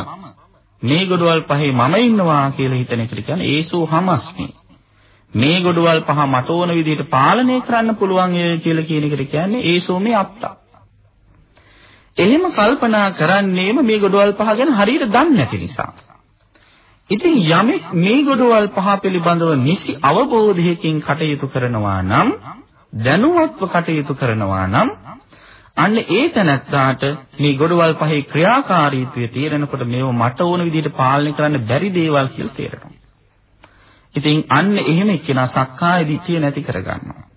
මේ ගොඩවල් පහේ මම ඉන්නවා කියලා හිතන එකට කියන්නේ ඒසෝ හමස්මි. මේ ගොඩවල් පහ මට ඕන විදිහට පාලනය කරන්න පුළුවන් කියලා කියන එකට කියන්නේ ඒසෝ මේ අත්තා. එහෙම කල්පනා කරන්නේම මේ ගොඩවල් පහ ගැන හරියට දන්නේ නැති නිසා. ඉතින් යමෙක් මේ ගොඩවල් පහ පිළිබඳව නිසි අවබෝධයකින් කටයුතු කරනවා නම් දැනුවත්ව කටයුතු කරනවා නම් අන්න ඒ තැනත්තාට මේ ගොඩවල් පහේ ක්‍රියාකාරීත්වය තේරෙනකොට මේව මට ඕන විදිහට පාලනය කරන්න බැරි දේවල් කියලා තේරෙනවා. ඉතින් අන්න එහෙම එක්කෙනා සක්කාය දිට්ඨිය නැති කරගන්නවා.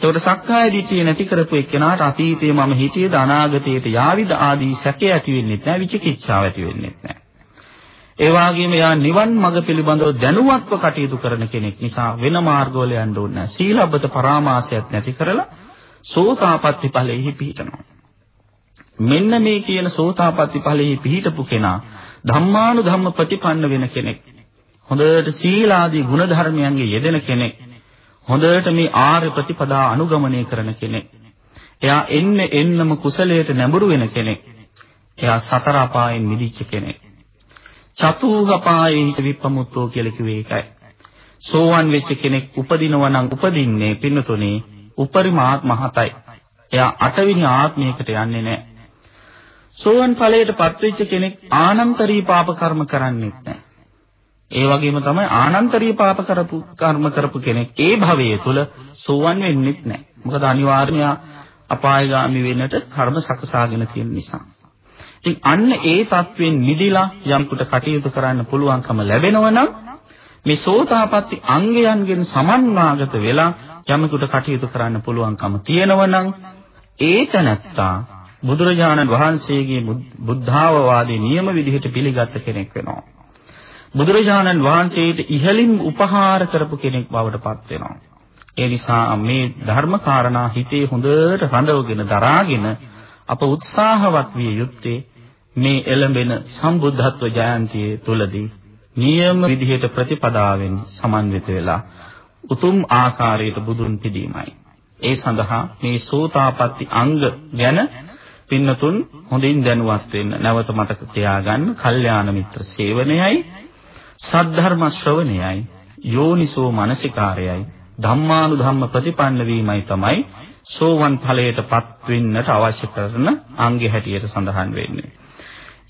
එතකොට සක්කාය දිට්ඨිය නැති කරපු එක්කෙනාට අතීතයේ මම හිතියද අනාගතයට යාවිද ආදී සැකේ ඇති වෙන්නේ නැහැ විචිකිච්ඡාව ඇති වෙන්නේ නැහැ. ඒ වගේම යා නිවන් මඟ පිළිබඳව දැනුවත්ව කටයුතු කරන කෙනෙක් නිසා වෙන මාර්ගවල යන්න ඕනේ නැහැ. සීලබ්බත පරාමාසයත් නැති කරලා සෝතාපට්ටි ඵලෙහි පිහිටනවා. මෙන්න මේ කියන සෝතාපට්ටි ඵලෙහි පිහිටපු කෙනා ධම්මානු ධම්ම ප්‍රතිපන්න වෙන කෙනෙක්. හොඳට සීලාදී ගුණ ධර්මයන්ගේ යෙදෙන කෙනෙක්. හොඳට මේ ආර්ය ප්‍රතිපදා අනුගමනය කරන කෙනෙක්. එයා එන්න එන්නම කුසලයට නැඹුරු වෙන කෙනෙක්. එයා සතර අපායෙන් මිදිච්ච කෙනෙක්. චතුූහපායේ හිත විප්පමුත්තෝ කියලා කිව්වේ ඒකයි. සෝවන් වෙච්ච කෙනෙක් උපදිනවා නම් උපදින්නේ පින්නතුනේ උපරිම ආත්ම හතයි. එයා අටවෙනි ආත්මයකට යන්නේ නැහැ. සෝවන් ඵලයට පත්වෙච්ච කෙනෙක් ආනන්තරී පාප කර්ම කරන්නේ නැහැ. ඒ වගේම තමයි ආනන්තරීය පාප කරපු කර්ම කරපු කෙනෙක් ඒ භවයේ තුල සෝවන් වෙන්නේ නැහැ. මොකද අනිවාර්යයෙන්ම අපායগামী වෙන්නට කර්ම සකසාගෙන තියෙන නිසා. ඉතින් අන්න ඒ தත්වෙන් නිදිලා යම්කට කටයුතු කරන්න පුළුවන්කම ලැබෙනවනම් මේ සෝතාපට්ටි අංගයන්ගෙන් සමන්වාගත වෙලා යමෙකුට කටයුතු කරන්න පුළුවන්කම තියෙනවනම් ඒ තැනත්තා බුදුරජාණන් වහන්සේගේ බුද්ධාවවාදී නියම විදිහට පිළිගත් කෙනෙක් වෙනවා. බුදුරජාණන් වහන්සේට ඉහළින් උපහාර කරපු කෙනෙක් බවට පත් වෙනවා. ඒ නිසා මේ ධර්ම කාරණා හිතේ හොඳට රඳවගෙන දරාගෙන අප උත්සාහවත් විය යුත්තේ මේ එළඹෙන සම්බුද්ධත්ව ජයන්තියේ තුලදී නියම විදිහට ප්‍රතිපදාවෙන් සමන්විත වෙලා උතුම් ආකාරයට බුදුන් පිදීමයි. ඒ සඳහා මේ සෝතාපට්ටි අංග ගැන පින්නතුන් හොඳින් දැනුවත් වෙන්න නැවත මතක තියාගන්න කල්යාණ මිත්‍ර සේවනයයි සද්ධර්ම ශ්‍රවණයයි යෝනිසෝ මනසිකාරයයි ධම්මානුධම්ම ප්‍රතිපන්න වීමයි තමයි සෝවන් ඵලයටපත් වෙන්නට අවශ්‍ය කරන අංගෙ හැටියට සඳහන් වෙන්නේ.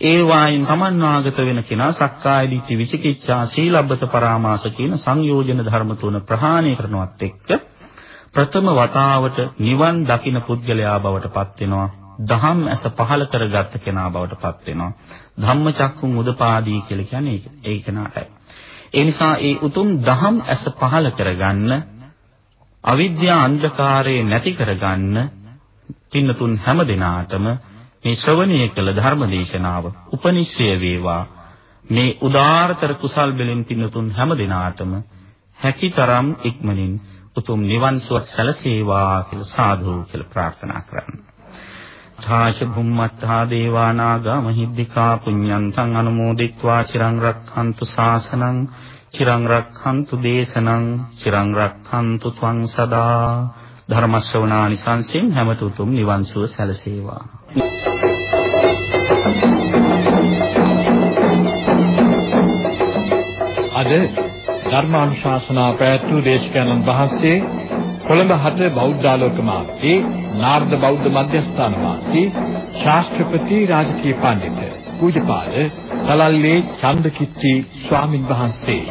ඒ වයින් සමන්වාගත වෙන කෙනා සක්කාය දිට්ඨි විචිකිච්ඡා සීලබ්බත පරාමාස කියන සංයෝජන ධර්ම තුන ප්‍රහාණය කරනවත් එක්ක ප්‍රථම වතාවට නිවන් දකින පුද්ගලයා බවට පත් වෙනවා. දහම් ඇස පහල කරගත් කෙනා බවට පත් වෙනවා. ධම්මචක්කුම් උදපාදී කියලා කියන්නේ ඒ කෙනාටයි. ඒ නිසා ඒ උතුම් දහම් ඇස පහල කරගන්න අවිද්‍යා අන්ධකාරය නැති කරගන්න පින්නතුන් හැම දිනාටම මේ ශ්‍රවණය කළ ධර්ම දේශනාව උපනිශ්‍රය වේවා මේ උදාාරතර කුසල් බෙලින් පින්නතුන් හැම දිනාටම හැකිතරම් ඉක්මනින් උතුම් නිවන් සුව සැලසේවා කියලා සාදු කියලා ප්‍රාර්ථනා කරන්න. ඡාච බුම්මත්තා දේවානාගා මහිද්దికා පුඤ්ඤන්තං අනුමෝදිත්වා චිරං රක්ඛන්තු ශාසනං චිරං රක්ඛන්තු දේශනං චිරං රක්ඛන්තු ත්වං සදා. ධර්ම ශ්‍රවණානිසංසෙන් හැමත උතුම් නිවන් සුව සැලසේවා. අද ධර්මානුශාසනා පැවැත්වූ දේශකයන්න් වහන්සේ කොළඹ හත බෞද්ධාලෝක මාර්ගයේ නාර්ද බෞද්ධ මධ්‍යස්ථාන වාසී ශාස්ත්‍රපති රාජකීය පඬිතුක පූජ්‍යපාද තලල්ලේ චන්දකිත්ති ස්වාමින් වහන්සේ